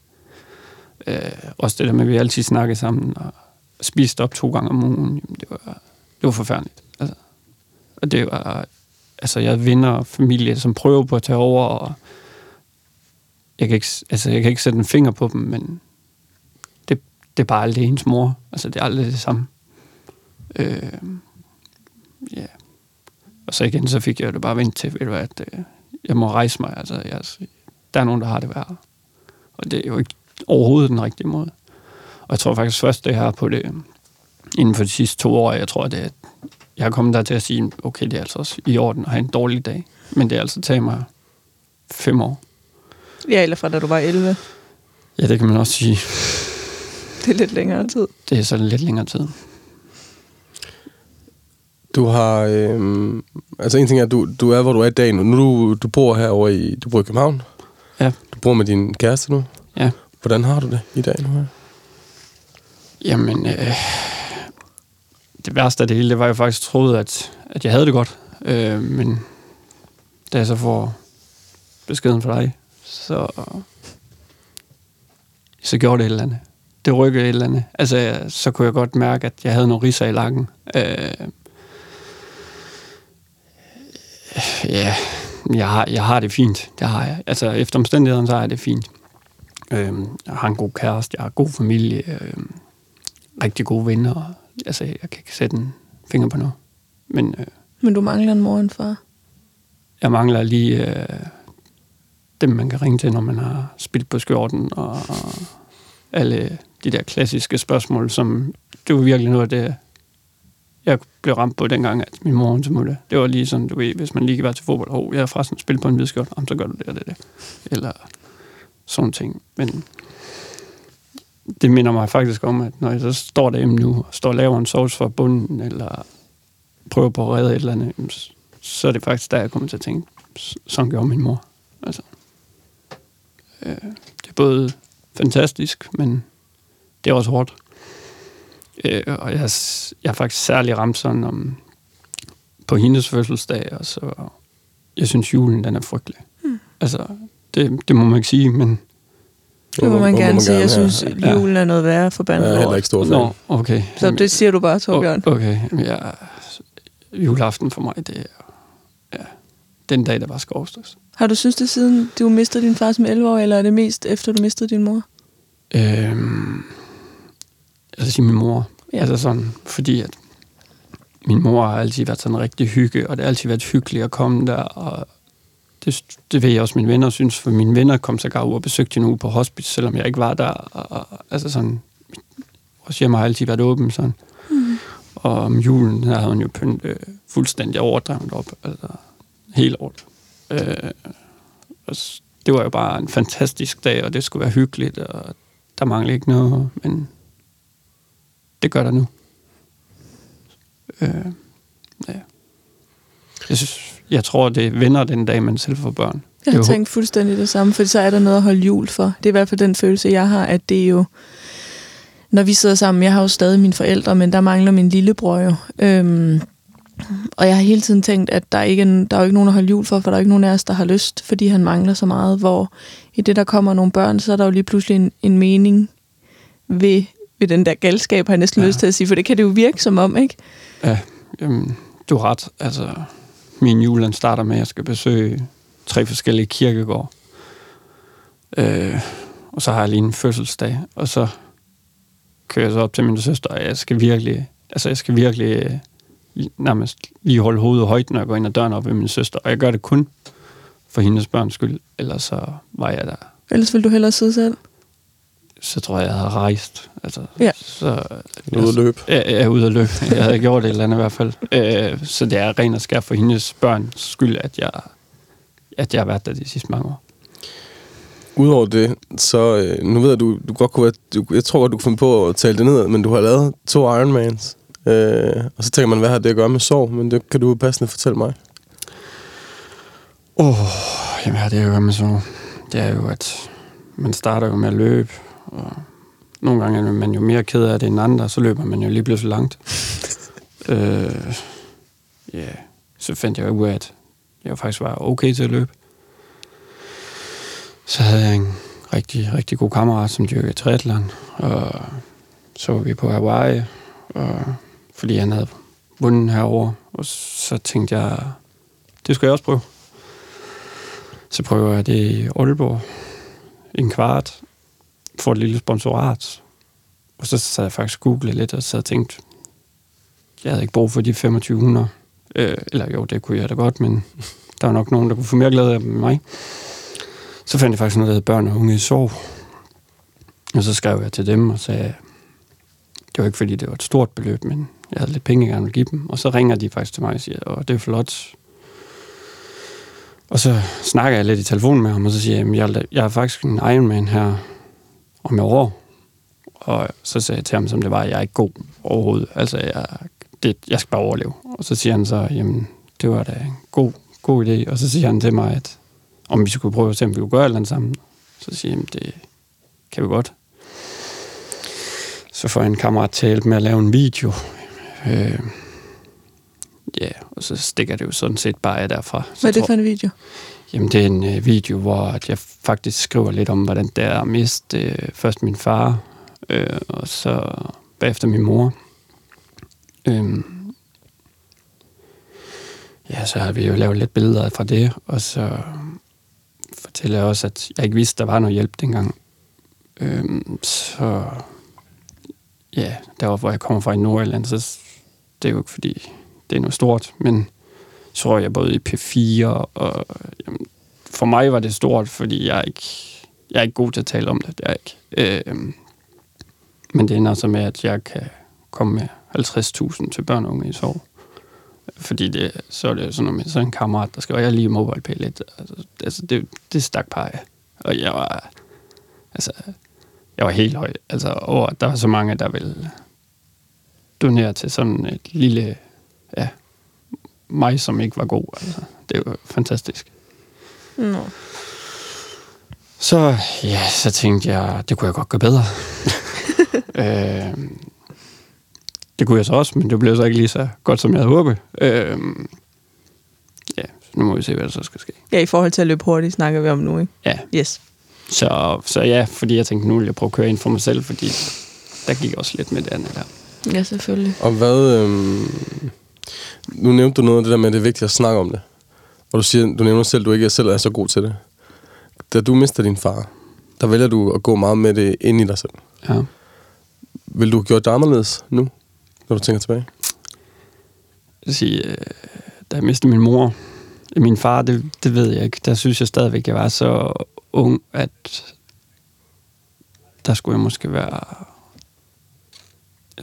Øh, også det der med, at vi altid snakkede sammen og spiste op to gange om ugen, jamen, det var, det var forfærdeligt. Altså, og det var, altså jeg vinder og familie, som prøver på at tage over, og jeg kan ikke, altså jeg kan ikke sætte en finger på dem, men det, det er bare aldrig ens mor. Altså det er aldrig det samme. Øh, ja. Og så igen, så fik jeg det bare vendt til, ved du at øh, jeg må rejse mig. Altså, jeg, der er nogen, der har det værre. Og det er jo ikke overhovedet den rigtige måde. Og jeg tror faktisk først, det her på det, inden for de sidste to år, jeg tror, det er, at jeg har kommet der til at sige, okay, det er altså også i orden at have en dårlig dag. Men det er altså taget mig fem år. Ja, eller fra da du var 11. Ja, det kan man også sige. Det er lidt længere tid. Det er så lidt længere tid. Du har... Øh, altså en ting er, at du, du er, hvor du er i dag nu. Nu du, du bor herovre i, du bor i København. Ja. Du bor med din kæreste nu. Ja. Hvordan har du det i dag nu her? Jamen, øh, det værste af det hele, det var jeg faktisk troede, at, at jeg havde det godt. Øh, men da jeg så får beskeden fra dig, så, så gjorde det et eller andet. Det rykkede et eller andet. Altså, så kunne jeg godt mærke, at jeg havde nogle riser i lakken. Øh, ja, jeg har, jeg har det fint. Det har jeg. Altså, efter omstændighederne, så har jeg det fint. Øh, jeg har en god kæreste, jeg har god familie, øh, rigtig gode venner. Altså, jeg kan ikke sætte en finger på noget. Men øh, Men du mangler en mor og en far. jeg mangler lige øh, dem, man kan ringe til, når man har spillet på skjorten, og, og alle de der klassiske spørgsmål, som det var virkelig noget af det, jeg blev ramt på dengang, at min mor hun smuttede. Det var lige sådan, du ved, hvis man lige være til fodbold, oh, jeg har forresten spillet på en hvid skjort, jamen, så gør du det og det, det. Eller sådan ting. Men det minder mig faktisk om, at når jeg så står derhjemme nu, og står og laver en sovs for bunden, eller prøver på at redde et eller andet, så er det faktisk der, jeg kommer til at tænke, sådan gjorde min mor. Altså, øh, det er både fantastisk, men det er også hårdt. Øh, og jeg, jeg er faktisk særlig ramt sådan om, på hendes fødselsdag, og så, jeg synes julen, den er frygtelig. Mm. Altså, det, det må man ikke sige, men... Det må man gerne sige. Jeg synes, Ja. julen er noget værre forbandet Jeg er heller ikke stor fan. Nå, okay. Så det siger du bare, Torbjørn. Okay, Jamen, jeg, juleaften for mig, det er ja, den dag, der var skovstøs. Har du synes det siden du mistede din far som 11 år, eller er det mest efter du mistede din mor? Øhm, jeg vil sige min mor. Ja. Ja. Altså sådan, fordi at min mor har altid været sådan rigtig hygge, og det har altid været hyggeligt at komme der, og det, det ved jeg også, mine venner synes, for mine venner kom så ud og besøgte hende ude på hospice, selvom jeg ikke var der, og, og altså sådan, vores hjem har altid været åben sådan. Mm. Og om julen, der havde hun jo pyntet øh, fuldstændig overdrevet op, altså helt over. Øh, og det var jo bare en fantastisk dag, og det skulle være hyggeligt, og der mangler ikke noget, men det gør der nu. Øh, ja. Jeg, synes, jeg tror, det vender den dag, man selv får børn. Jeg har tænkt fuldstændig det samme, for så er der noget at holde jul for. Det er i hvert fald den følelse, jeg har, at det er jo... Når vi sidder sammen, jeg har jo stadig mine forældre, men der mangler min lillebror jo. Øhm, og jeg har hele tiden tænkt, at der, ikke er, en- der er jo ikke nogen at holde jul for, for der er ikke nogen af os, der har lyst, fordi han mangler så meget. Hvor i det, der kommer nogle børn, så er der jo lige pludselig en, en mening ved, ved den der galskab, har jeg næsten. Ja. lyst til at sige, for det kan det jo virke som om, ikke? Ja, jamen, du har ret. Altså, min jul den starter med, at jeg skal besøge tre forskellige kirkegårde. Øh, og så har jeg lige en fødselsdag, og så kører jeg så op til min søster, og jeg skal virkelig, altså jeg skal virkelig øh, nærmest lige holde hovedet højt, når jeg går ind ad døren op ved min søster. Og jeg gør det kun for hendes børns skyld, ellers så var jeg der. Ellers vil du hellere sidde selv. Så tror jeg, jeg havde rejst. Altså, Ja. Så, Du ude at løbe. jeg, jeg er ude at løbe. Jeg havde gjort et eller andet i hvert fald. Øh, så det er ren og skær for hendes børns skyld, at jeg, at jeg har været der de sidste mange år. Udover det, så øh, nu ved jeg, du, du godt kunne være, du, jeg tror godt, du kunne finde på at tale det ned, men du har lavet to Ironmans. Øh, og så tænker man, hvad har det at gøre med sorg? Men det kan du passende fortælle mig. Åh, oh, jamen hvad har det at gøre med så? Det er jo, at man starter jo med at løbe, og nogle gange er man jo mere ked af det end andre, så løber man jo lige pludselig langt. øh, ja, så fandt jeg ud af, at jeg faktisk var okay til at løbe. Så havde jeg en rigtig, rigtig god kammerat, som dyrkede triathlon, og så var vi på Hawaii, og, fordi han havde vundet herover, og så tænkte jeg, det skal jeg også prøve. Så prøver jeg det i Aalborg. En kvart. Får et lille sponsorat. Og så sad jeg faktisk og googlede lidt, og så havde jeg tænkt, jeg havde ikke brug for de 2500. Øh, eller jo, det kunne jeg da godt, men der var nok nogen, der kunne få mere glæde af dem end mig. Så fandt jeg faktisk noget, der hedder Børn og Unge i Sorg. Og så skrev jeg til dem og sagde, det var ikke fordi, det var et stort beløb, men jeg havde lidt penge, jeg gerne ville give dem. Og så ringer de faktisk til mig og siger, åh, det er flot, og så snakker jeg lidt i telefonen med ham, og så siger jeg, jeg, jeg er faktisk en Ironman her om et år. Og så sagde jeg til ham, som det var, at jeg er ikke god overhovedet. Altså, jeg, det, jeg skal bare overleve. Og så siger han så, jamen, det var da en god, god idé. Og så siger han til mig, at om vi skulle prøve at se, om vi kunne gøre et eller andet sammen. Så siger jeg, det kan vi godt. Så får jeg en kammerat til at hjælpe med at lave en video. Øh, ja, og så stikker det jo sådan set bare af derfra. Så Hvad er det for en video? Jamen, det er en øh, video, hvor jeg faktisk skriver lidt om, hvordan det er at miste øh, først min far, øh, og så bagefter min mor. Øh, ja, så har vi jo lavet lidt billeder fra det, og så fortæller jeg også, at jeg ikke vidste, der var noget hjælp dengang. Øh, så ja, der hvor jeg kommer fra i Nordjylland, så det er jo ikke fordi, det er noget stort, men så tror jeg både i P4, og jamen, for mig var det stort, fordi jeg er ikke, jeg er ikke god til at tale om det, det er jeg ikke. Øh, men det ender så med, at jeg kan komme med 50.000 til børn og unge i sorg. Fordi det, så er det sådan noget med så en kammerat, der skal jeg lige mobile lidt. Altså, altså, det, det stak pege. Og jeg var, altså, jeg var helt høj. Altså over, der var så mange, der ville donere til sådan et lille, ja, mig, som ikke var god. Altså, det var fantastisk. Nå. Så, ja, så tænkte jeg, det kunne jeg godt gøre bedre. øh, det kunne jeg så også, men det blev så ikke lige så godt, som jeg havde håbet. Øh, ja, nu må vi se, hvad der så skal ske. Ja, i forhold til at løbe hurtigt, snakker vi om nu, ikke? Ja, Yes. så, så ja, fordi jeg tænkte, nu vil jeg prøve at køre ind for mig selv, fordi der gik også lidt med det andet der. Ja, selvfølgelig. Og hvad... Øhm, nu nævnte du noget af det der med, at det er vigtigt at snakke om det. Og du, siger, du nævner selv, at du ikke selv er så god til det. Da du mister din far, der vælger du at gå meget med det ind i dig selv. Ja. Vil du have gjort det anderledes nu, når du tænker tilbage? Jeg vil sige, øh, da jeg mistede min mor, min far, det, det ved jeg ikke. Der synes jeg stadigvæk, jeg var så ung, at der skulle jeg måske være...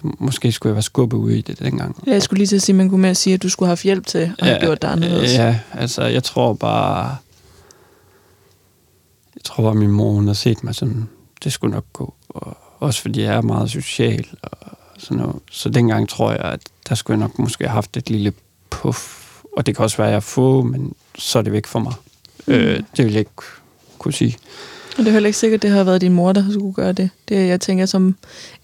Måske skulle jeg være skubbet ud i det dengang. Ja, jeg skulle lige til at sige, at man kunne med at sige, at du skulle have haft hjælp til at have gjort det anderledes. Ja, altså jeg tror bare... Jeg tror bare, min mor hun har set mig sådan, det skulle nok gå. Og også fordi jeg er meget social og sådan noget. Så dengang tror jeg, at der skulle jeg nok måske have haft et lille puff. Og det kan også være, at jeg får, men så er det væk for mig. Mm. Øh, det vil jeg ikke kunne sige. Og det er heller ikke sikkert, at det har været din mor, der skulle gøre det. Det jeg tænker som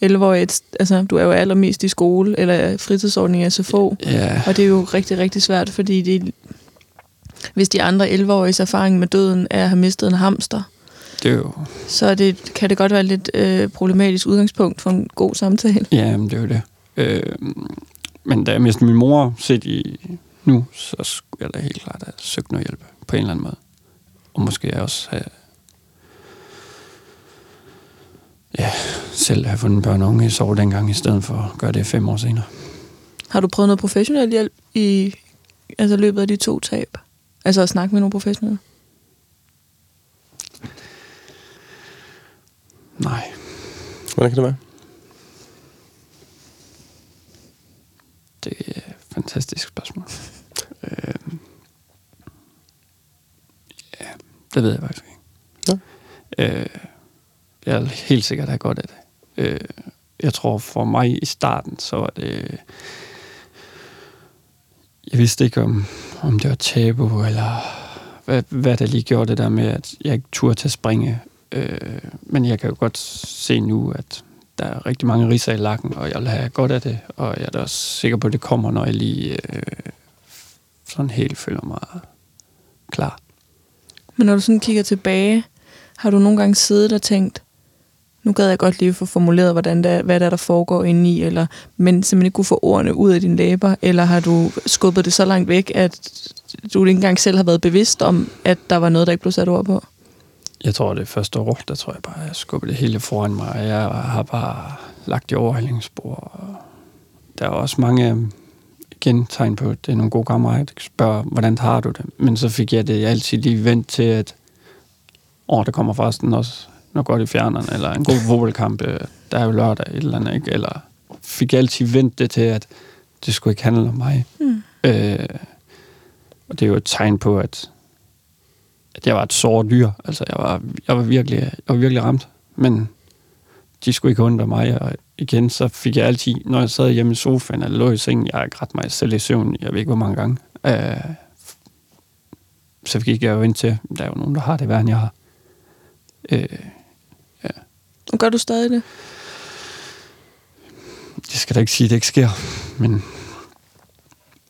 11-årig, et- altså du er jo allermest i skole eller fritidsordning i SFO. Ja, Og det er jo rigtig, rigtig svært, fordi det, hvis de andre 11-åriges erfaring med døden er at have mistet en hamster, det er jo... så det, kan det godt være lidt øh, problematisk udgangspunkt for en god samtale. Ja, men det er jo det. Øh, men da jeg mistede min mor set i nu, så skulle jeg da helt klart have søgt noget hjælp på en eller anden måde. Og måske også have ja, selv have fundet børn og unge i sorg dengang, i stedet for at gøre det fem år senere. Har du prøvet noget professionel hjælp i altså løbet af de to tab? Altså at snakke med nogle professionelle? Nej, Hvordan kan det være? det er et fantastisk spørgsmål. øh, ja, det ved jeg faktisk ikke. Øh, jeg er helt sikkert have godt af det. Øh, jeg tror for mig i starten, så var det... Jeg vidste ikke, om, om det var tabu, eller hvad, hvad der lige gjorde det der med, at jeg ikke turde til at springe. Øh, men jeg kan jo godt se nu, at der er rigtig mange riser i lakken, og jeg vil have godt af det, og jeg er da også sikker på, at det kommer, når jeg lige øh, sådan helt føler mig klar. Men når du sådan kigger tilbage, har du nogle gange siddet og tænkt, nu gad jeg godt lige få formuleret, hvordan der, hvad der, er, der foregår indeni, eller, men simpelthen ikke kunne få ordene ud af dine læber, eller har du skubbet det så langt væk, at du ikke engang selv har været bevidst om, at der var noget, der ikke blev sat ord på? Jeg tror, det første år, der tror jeg bare, at jeg skubber det hele foran mig. Jeg har bare lagt det overhældningsspor. Der er også mange øhm, igen tegn på, at det er nogle gode kammerater, der spørger, hvordan har du det? Men så fik jeg det altid lige vendt til, at åh, der kommer forresten også noget godt i fjerneren, eller en god fodboldkamp, øh, der er jo lørdag, et eller andet, ikke? Eller fik jeg altid vendt det til, at det skulle ikke handle om mig. Mm. Øh, og det er jo et tegn på, at, at jeg var et såret dyr. Altså, jeg var, jeg var, virkelig, jeg var virkelig ramt. Men de skulle ikke undre mig. Og igen, så fik jeg altid, når jeg sad hjemme i sofaen eller lå i sengen, jeg ret mig selv i søvn, jeg ved ikke, hvor mange gange. Øh, så fik jeg jo ind til, der er jo nogen, der har det værre, end jeg har. Øh, gør du stadig det? det skal da ikke sige, at det ikke sker, men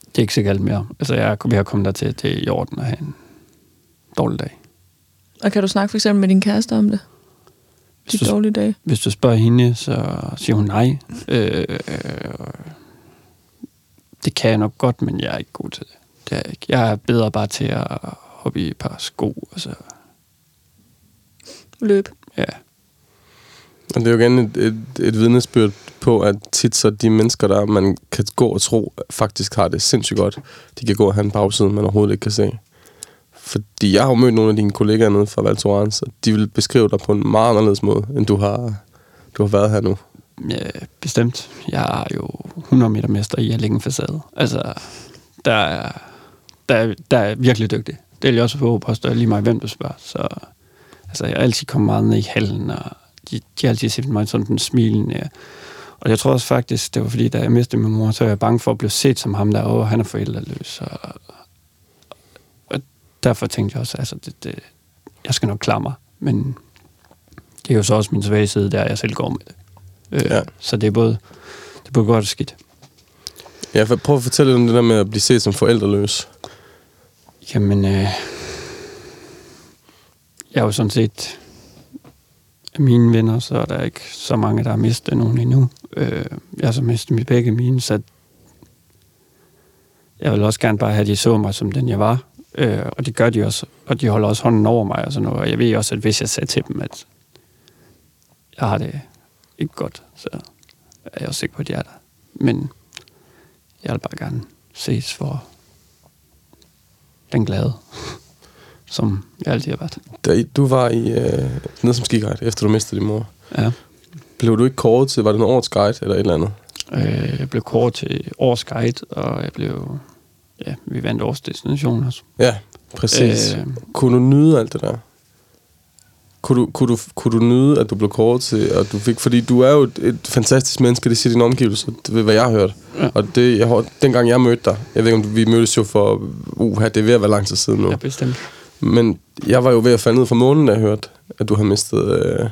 det er ikke så galt mere. Altså, jeg er ved at komme der til, at det er i orden at have en dårlig dag. Og kan du snakke for eksempel med din kæreste om det? De Hvis du, dårlige dage? hvis du spørger hende, så siger hun nej. Øh, det kan jeg nok godt, men jeg er ikke god til det. Det er jeg ikke. Jeg er bedre bare til at hoppe i et par sko. Altså, Løb. ja. Og det er jo igen et, et, et vidnesbyrd på, at tit så de mennesker, der man kan gå og tro, faktisk har det sindssygt godt, de kan gå og have en bagside, man overhovedet ikke kan se. Fordi jeg har jo mødt nogle af dine kollegaer nede fra Val Thorens, og de vil beskrive dig på en meget anderledes måde, end du har, du har været her nu. Ja, bestemt. Jeg er jo 100 meter mester i at lægge en facade. Altså, der er, der er, der er virkelig dygtig. Det vil jeg også få påstå lige meget, hvem du spørger. Så altså, jeg er altid kommet meget ned i hallen, og de, de har altid set mig sådan en smilende. Og jeg tror også faktisk, det var fordi, da jeg mistede min mor, så var jeg bange for at blive set som ham derovre, og han er forældreløs. Og, og derfor tænkte jeg også, altså, det, det, jeg skal nok klare mig. Men det er jo så også min svage side, der jeg selv går med det. Øh, Ja. Så det er både, det er både godt og skidt. Ja, for, prøv at fortælle om det der med at blive set som forældreløs. Jamen, øh, jeg er jo sådan set af mine venner, så er der ikke så mange, der har mistet nogen endnu. Øh, jeg har så mistet mit begge mine, så jeg vil også gerne bare have, at de så mig som den, jeg var. Øh, og det gør de også, og de holder også hånden over mig og sådan noget. Og jeg ved også, at hvis jeg sagde til dem, at jeg har det ikke godt, så er jeg også sikker på, at de er der. Men jeg vil bare gerne ses for den glade, som jeg altid har været. Da du var i, øh, nede som skiguide, efter du mistede din mor. Ja. Blev du ikke kåret til, var det en årets guide eller et eller andet? Øh, jeg blev kåret til års guide, og jeg blev... Ja, vi vandt års destination også. Ja, præcis. Øh. Kunne du nyde alt det der? Kunne du, kunne, du, kunne du nyde, at du blev kåret til, at du fik, fordi du er jo et, et fantastisk menneske, det siger din omgivelser, det er, hvad jeg har hørt. Ja. Og det, jeg, dengang jeg mødte dig, jeg ved ikke, om vi mødtes jo for, uha, det er ved at være lang tid siden nu. ja, bestemt. Men jeg var jo ved at falde ned fra månen, da jeg hørte, at du havde mistet... Øh,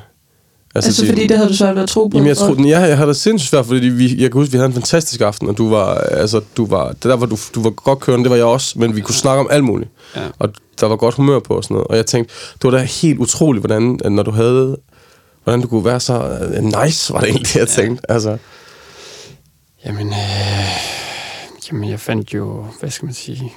Altså, din- fordi det havde du svært ved at tro på. Jamen, jeg og- troede, ja, jeg havde det sindssygt svært, fordi vi, jeg kan huske, vi havde en fantastisk aften, og du var, altså, du var, det der var du, du var godt kørende, det var jeg også, men vi kunne snakke om alt muligt. Ja. Og der var godt humør på og sådan noget. Og jeg tænkte, det var da helt utroligt, hvordan, når du havde, hvordan du kunne være så uh, nice, var det egentlig, jeg tænkte. Altså, Jamen, øh, jamen, jeg fandt jo, hvad skal man sige, øh,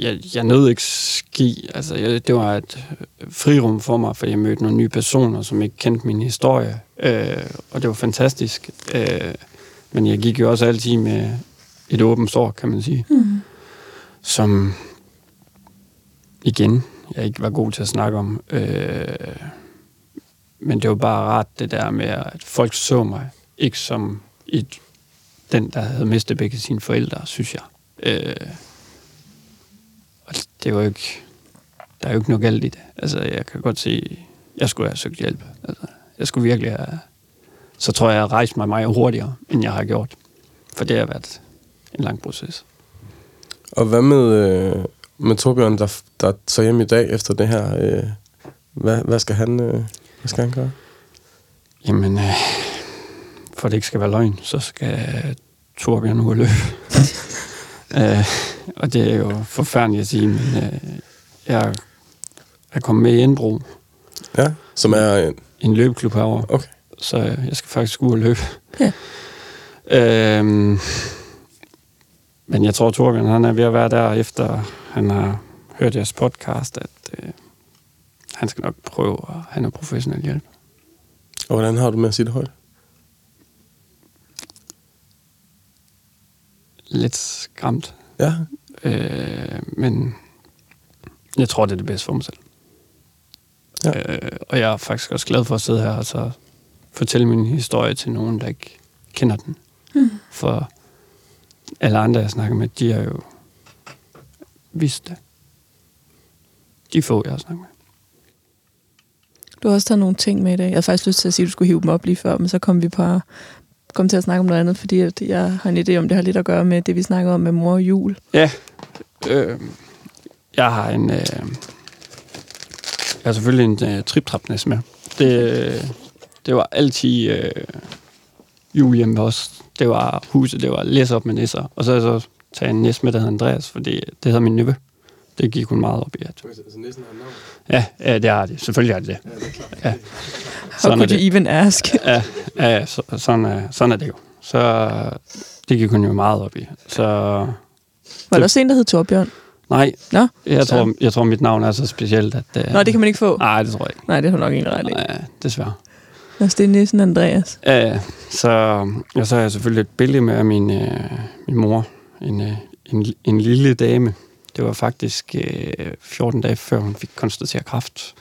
jeg, jeg nød ikke ski. Altså, jeg, det var et øh, frirum for mig, for jeg mødte nogle nye personer, som ikke kendte min historie. Øh, og det var fantastisk. Øh, men jeg gik jo også altid med et åbent sår, kan man sige. Mm. Som, igen, jeg ikke var god til at snakke om. Øh, men det var bare rart, det der med, at folk så mig, ikke som et, den, der havde mistet begge sine forældre, synes jeg. Øh, og det var jo ikke, der er jo ikke noget galt i det. Altså, jeg kan godt se, jeg skulle have søgt hjælp. Altså, jeg skulle virkelig have, så tror jeg, jeg har rejst mig meget hurtigere, end jeg har gjort. For det har været en lang proces. og hvad med, øh, med Torbjørn, der, der tager hjem i dag efter det her? Øh, hvad, hvad, skal han, øh, hvad skal han gøre? Jamen, øh, for det ikke skal være løgn, så skal Torbjørn ud og løbe. øh, og det er jo forfærdeligt at sige, men øh, jeg er kommet med i Indbro, Ja, som er en, en løbeklub herovre, okay. så jeg skal faktisk ud og løbe. Ja. Øhm, men jeg tror, Torbjørn han er ved at være der, efter han har hørt jeres podcast, at øh, han skal nok prøve at have noget professionel hjælp. Og hvordan har du med at sige det højt? Lidt skræmt, Ja, øh, men jeg tror, det er det bedste for mig selv. Ja. Øh, og jeg er faktisk også glad for at sidde her og så fortælle min historie til nogen, der ikke kender den. Mm. For alle andre, jeg snakker med, de har jo vidst det. De få, jeg har snakket med. Du har også taget nogle ting med i dag. Jeg havde faktisk lyst til at sige, at du skulle hive dem op lige før, men så kom vi på komme til at snakke om noget andet, fordi at jeg har en idé om, det har lidt at gøre med det, vi snakkede om med mor og jul. Ja. Øh, jeg har en... Øh, jeg har selvfølgelig en øh, trip-trap-næs med. Det, det var altid øh, jul hjemme ved os. Det var huset, det var læs op med nisser. Og så har jeg så taget en næs med, der hedder Andreas, fordi det hedder min nevø. Det gik hun meget op i. At, Så næsten har navn. ja, ja, det har det. Selvfølgelig har det det. Ja. How Sådan er could you det. even ask? Ja, ja så, sådan, er, sådan er det jo. Så det gik hun jo meget op i. Så Var der også en, der hed Torbjørn? nej, Nå, jeg så- tror, jeg tror, mit navn er så specielt, at... Uh, Nå det kan man ikke få. Nej, det tror jeg ikke. Nej, det har nok egentlig ret i. Nej, desværre. Nå, det er næsten Andreas. Ja, så, og så har jeg selvfølgelig et billede med af min, øh, min mor. En, øh, en, en lille dame. Det var faktisk øh, 14 dage før hun fik konstateret kræft.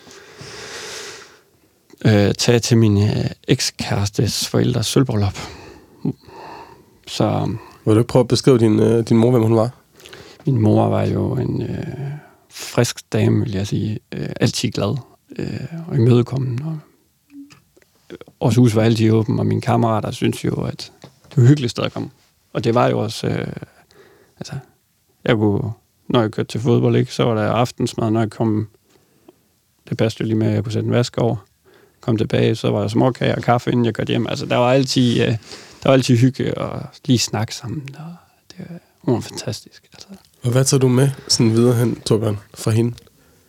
Øh, tage til min øh, ekskærestes forældres sølvbrøllup. Så Vil du ikke prøve at beskrive din, øh, din mor, hvem hun var? min mor var jo en øh, frisk dame, vil jeg sige. Øh, altid glad øh, og imødekommende. Og, øh, vores hus var altid åben, og mine kammerater synes jo, at det var hyggeligt sted at komme. Og det var jo også... Øh, altså, jeg kunne, når jeg kørte til fodbold, ikke, så var der aftensmad, når jeg kom... Det passede jo lige med, at jeg kunne sætte en vask over. kom tilbage, så var der småkager og kaffe, inden jeg kørte hjem. Altså, der var altid, øh, der var altid hygge og lige snak sammen. Og det var, var fantastisk. Altså. Og hvad tager du med sådan videre hen, Torbjørn, fra hende?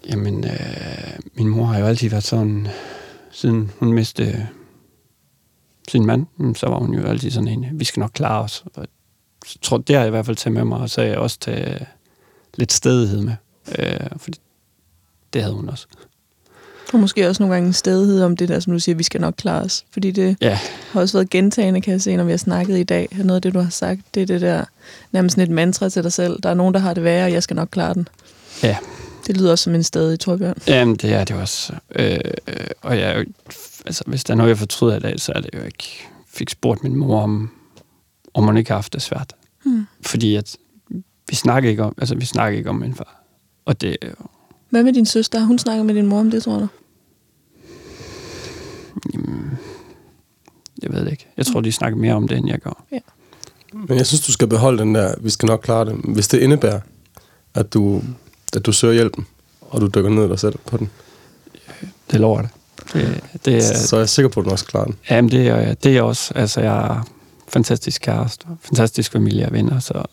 Jamen, øh, min mor har jo altid været sådan, siden hun mistede sin mand, så var hun jo altid sådan en, vi skal nok klare os. Og så tror, det har jeg i hvert fald taget med mig, og så jeg også taget lidt stedighed med. Øh, fordi det havde hun også. Og måske også nogle gange en stedighed om det der, som du siger, vi skal nok klare os. Fordi det Ja, har også været gentagende, kan jeg se, når vi har snakket i dag. Noget af det, du har sagt, det er det der nærmest sådan et mantra til dig selv. Der er nogen, der har det værre, og jeg skal nok klare den. ja. Det lyder også som en stedig, Torbjørn. Jamen, det er det også. Øh, og jeg, altså, hvis der er noget, jeg fortryder i dag, så er det jo ikke fik spurgt min mor, om, om hun ikke har haft det svært. Hmm. Fordi at vi snakker ikke om, altså, vi snakker ikke om min far. Og det er Hvad med din søster? Har hun snakket med din mor om det, tror du? jamen, jeg ved det ikke. Jeg tror, de snakker mere om det, end jeg gør. Men jeg synes, du skal beholde den der, vi skal nok klare det. Hvis det indebærer, at du, at du søger hjælpen, og du dykker ned i dig selv på den, Det lover det. Det, det er, så er jeg sikker på, at du også klarer den. Jamen, det er, det er også, altså, jeg er fantastisk kæreste, og fantastisk familie og venner, så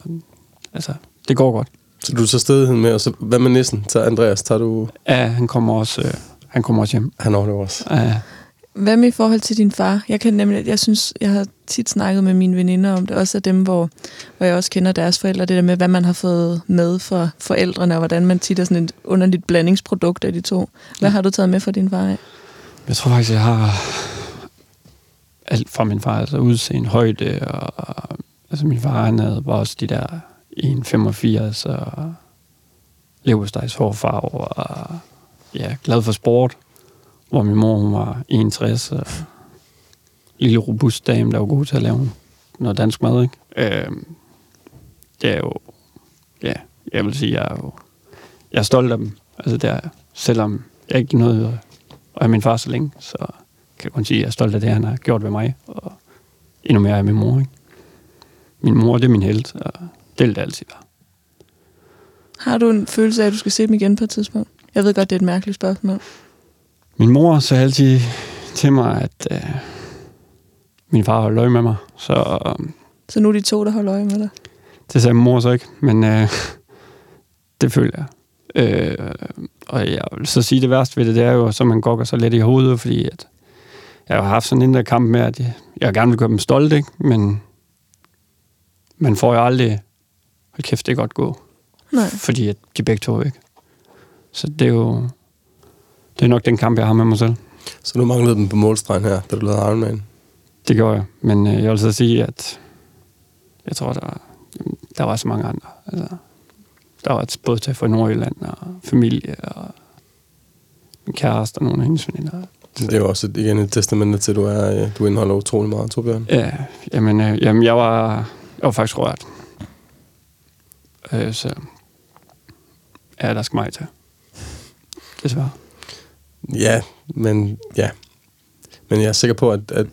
altså, det går godt. Så du tager stedigheden med, og så hvad med nissen? Tager Andreas, tager du... Ja, han kommer også, øh, han kommer også hjem. Han overlever også. Ja, Hvad med i forhold til din far? Jeg kan nemlig, jeg synes, jeg har tit snakket med mine veninder om det, også af dem, hvor, hvor jeg også kender deres forældre, det der med, hvad man har fået med for forældrene, og hvordan man tit er sådan et underligt blandingsprodukt af de to. Hvad har du taget med fra din far af? jeg tror faktisk, jeg har alt fra min far, altså udseende, højde, og altså min far, han havde, var også de der 1,85 og leverstegs hårfarve, og ja, glad for sport, hvor min mor, hun var 61, og lille robust dame, der var god til at lave noget dansk mad, ikke? Øh, det er jo, ja, jeg vil sige, jeg er jo, jeg er stolt af dem, altså der, selvom jeg ikke nåede at have min far så længe, så kan jeg kun sige, at jeg er stolt af det, han har gjort ved mig, og endnu mere af min mor, ikke? Min mor, det er min held, og det vil det altid være. Har du en følelse af, at du skal se dem igen på et tidspunkt? Jeg ved godt, det er et mærkeligt spørgsmål. Min mor sagde altid til mig, at øh, min far holdt øje med mig, så øh, Så nu er de to, der holder øje med dig. det sagde min mor så ikke, men øh, det føler jeg. Øh, og jeg vil så sige, det værste ved det, det er jo, så man gokker så lidt i hovedet, fordi at jeg har haft sådan en der kamp med, at jeg, jeg gerne vil gøre dem stolte, ikke? men man får jo aldrig, hold kæft, det er godt gå, Nej. fordi at de begge to er væk. Så det er jo, det er nok den kamp, jeg har med mig selv. Så du manglede dem på målstregen her, da du lavede Ironman. Det gjorde jeg. Men øh, jeg vil så sige, at jeg tror, der, jamen, der var så mange andre. Altså, der var et- både til fra Nordjylland og familie og min kæreste og nogle af hendes veninder. Det er jo også et, igen et testament til, at du, er, øh, du indeholder utrolig meget, Torbjørn. Ja, jamen, øh, jamen jeg, var, jeg var faktisk rørt. Øh, så ja, der skal mig til. Desværre. Ja, men ja. Men jeg er sikker på, at, at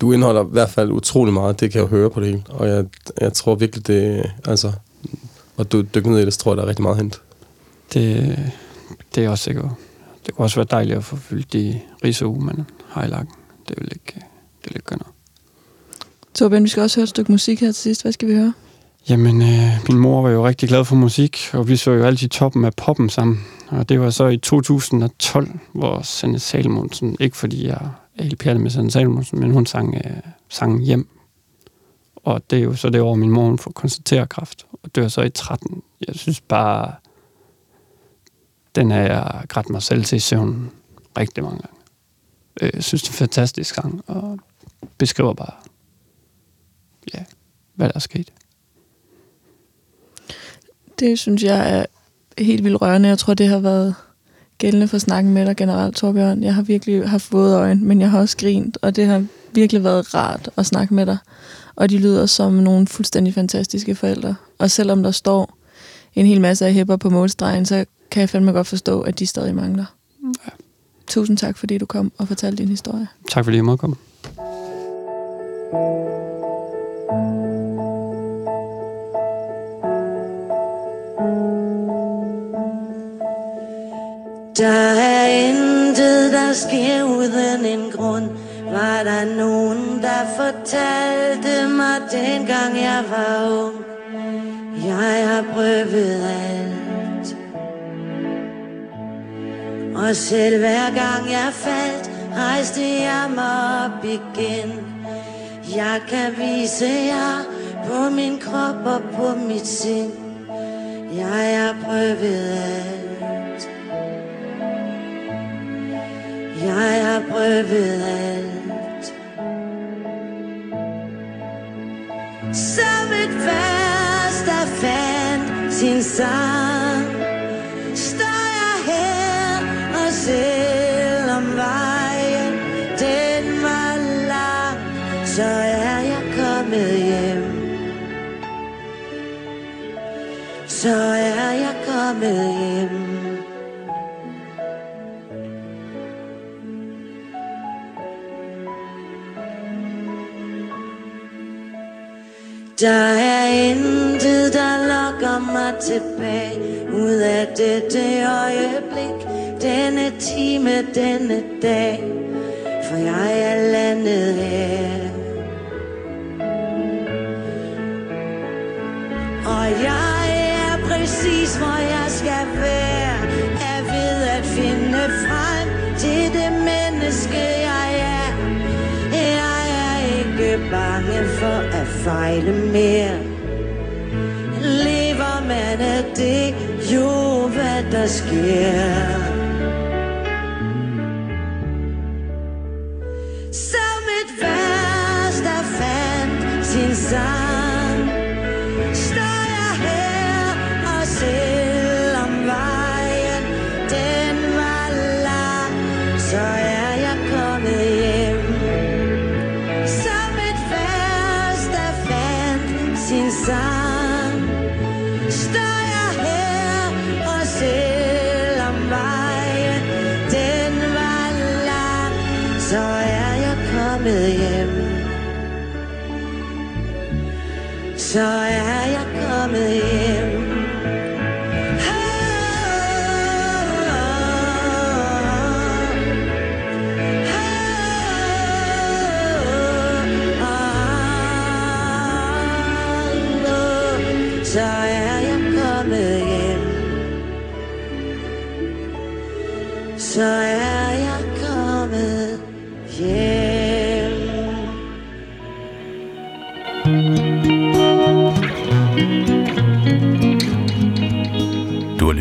du indeholder i hvert fald utrolig meget. Det kan jeg jo høre på det hele. Og jeg, jeg tror virkelig, det altså... Og du dykker ned i det, så tror jeg, der er rigtig meget hent. Det, det er jeg også sikker på. Det kunne også være dejligt at få fyldt de risauge, man har i lakken. Det vil ikke, det vil ikke gøre noget. Torben, vi skal også høre et stykke musik her til sidst. Hvad skal vi høre? Jamen, øh, min mor var jo rigtig glad for musik, og vi så jo altid toppen af poppen sammen. Og det var så i 2012, hvor Sanne Salmonsen, ikke fordi jeg er helt pjattet med Sanne Salmonsen, men hun sang, øh, sang hjem. Og det er jo så det år, min mor hun får konstaterekræft. Og dør så i 13. Jeg synes bare, den er jeg grædt mig selv til i søvn rigtig mange gange. Øh, jeg synes, det er en fantastisk sang, og beskriver bare, ja, hvad der er sket. Det synes jeg er helt vildt rørende. Jeg tror, det har været gældende for snakken med dig generelt, Torbjørn. Jeg har virkelig haft våde øjne, men jeg har også grint, og det har virkelig været rart at snakke med dig. Og de lyder som nogle fuldstændig fantastiske forældre. Og selvom der står en hel masse af hæpper på målstregen, så kan jeg fandme godt forstå, at de stadig mangler. Ja. Tusind tak, fordi du kom og fortalte din historie. Tak fordi jeg måtte komme. Der er intet, der sker uden en grund. Var der nogen, der fortalte mig dengang jeg var ung? Jeg har prøvet alt. Og selv hver gang jeg faldt Rejste jeg mig op igen. Jeg kan vise jer På min krop og på mit sind. Jeg har prøvet alt. Jeg har prøvet alt. Som et vers, der fandt sin sang Står jeg her og selvom vejen den var lang Så er jeg kommet hjem. Så er jeg kommet hjem. Der er intet, der lokker mig tilbage. Ud af dette øjeblik Denne time, denne dag. For jeg er landet her. Og jeg er præcis, hvor jeg skal være. Ikke bange for at fejle mere. Lever man af det, jo hvad der sker. Som et vers, der fandt sin sang. Stop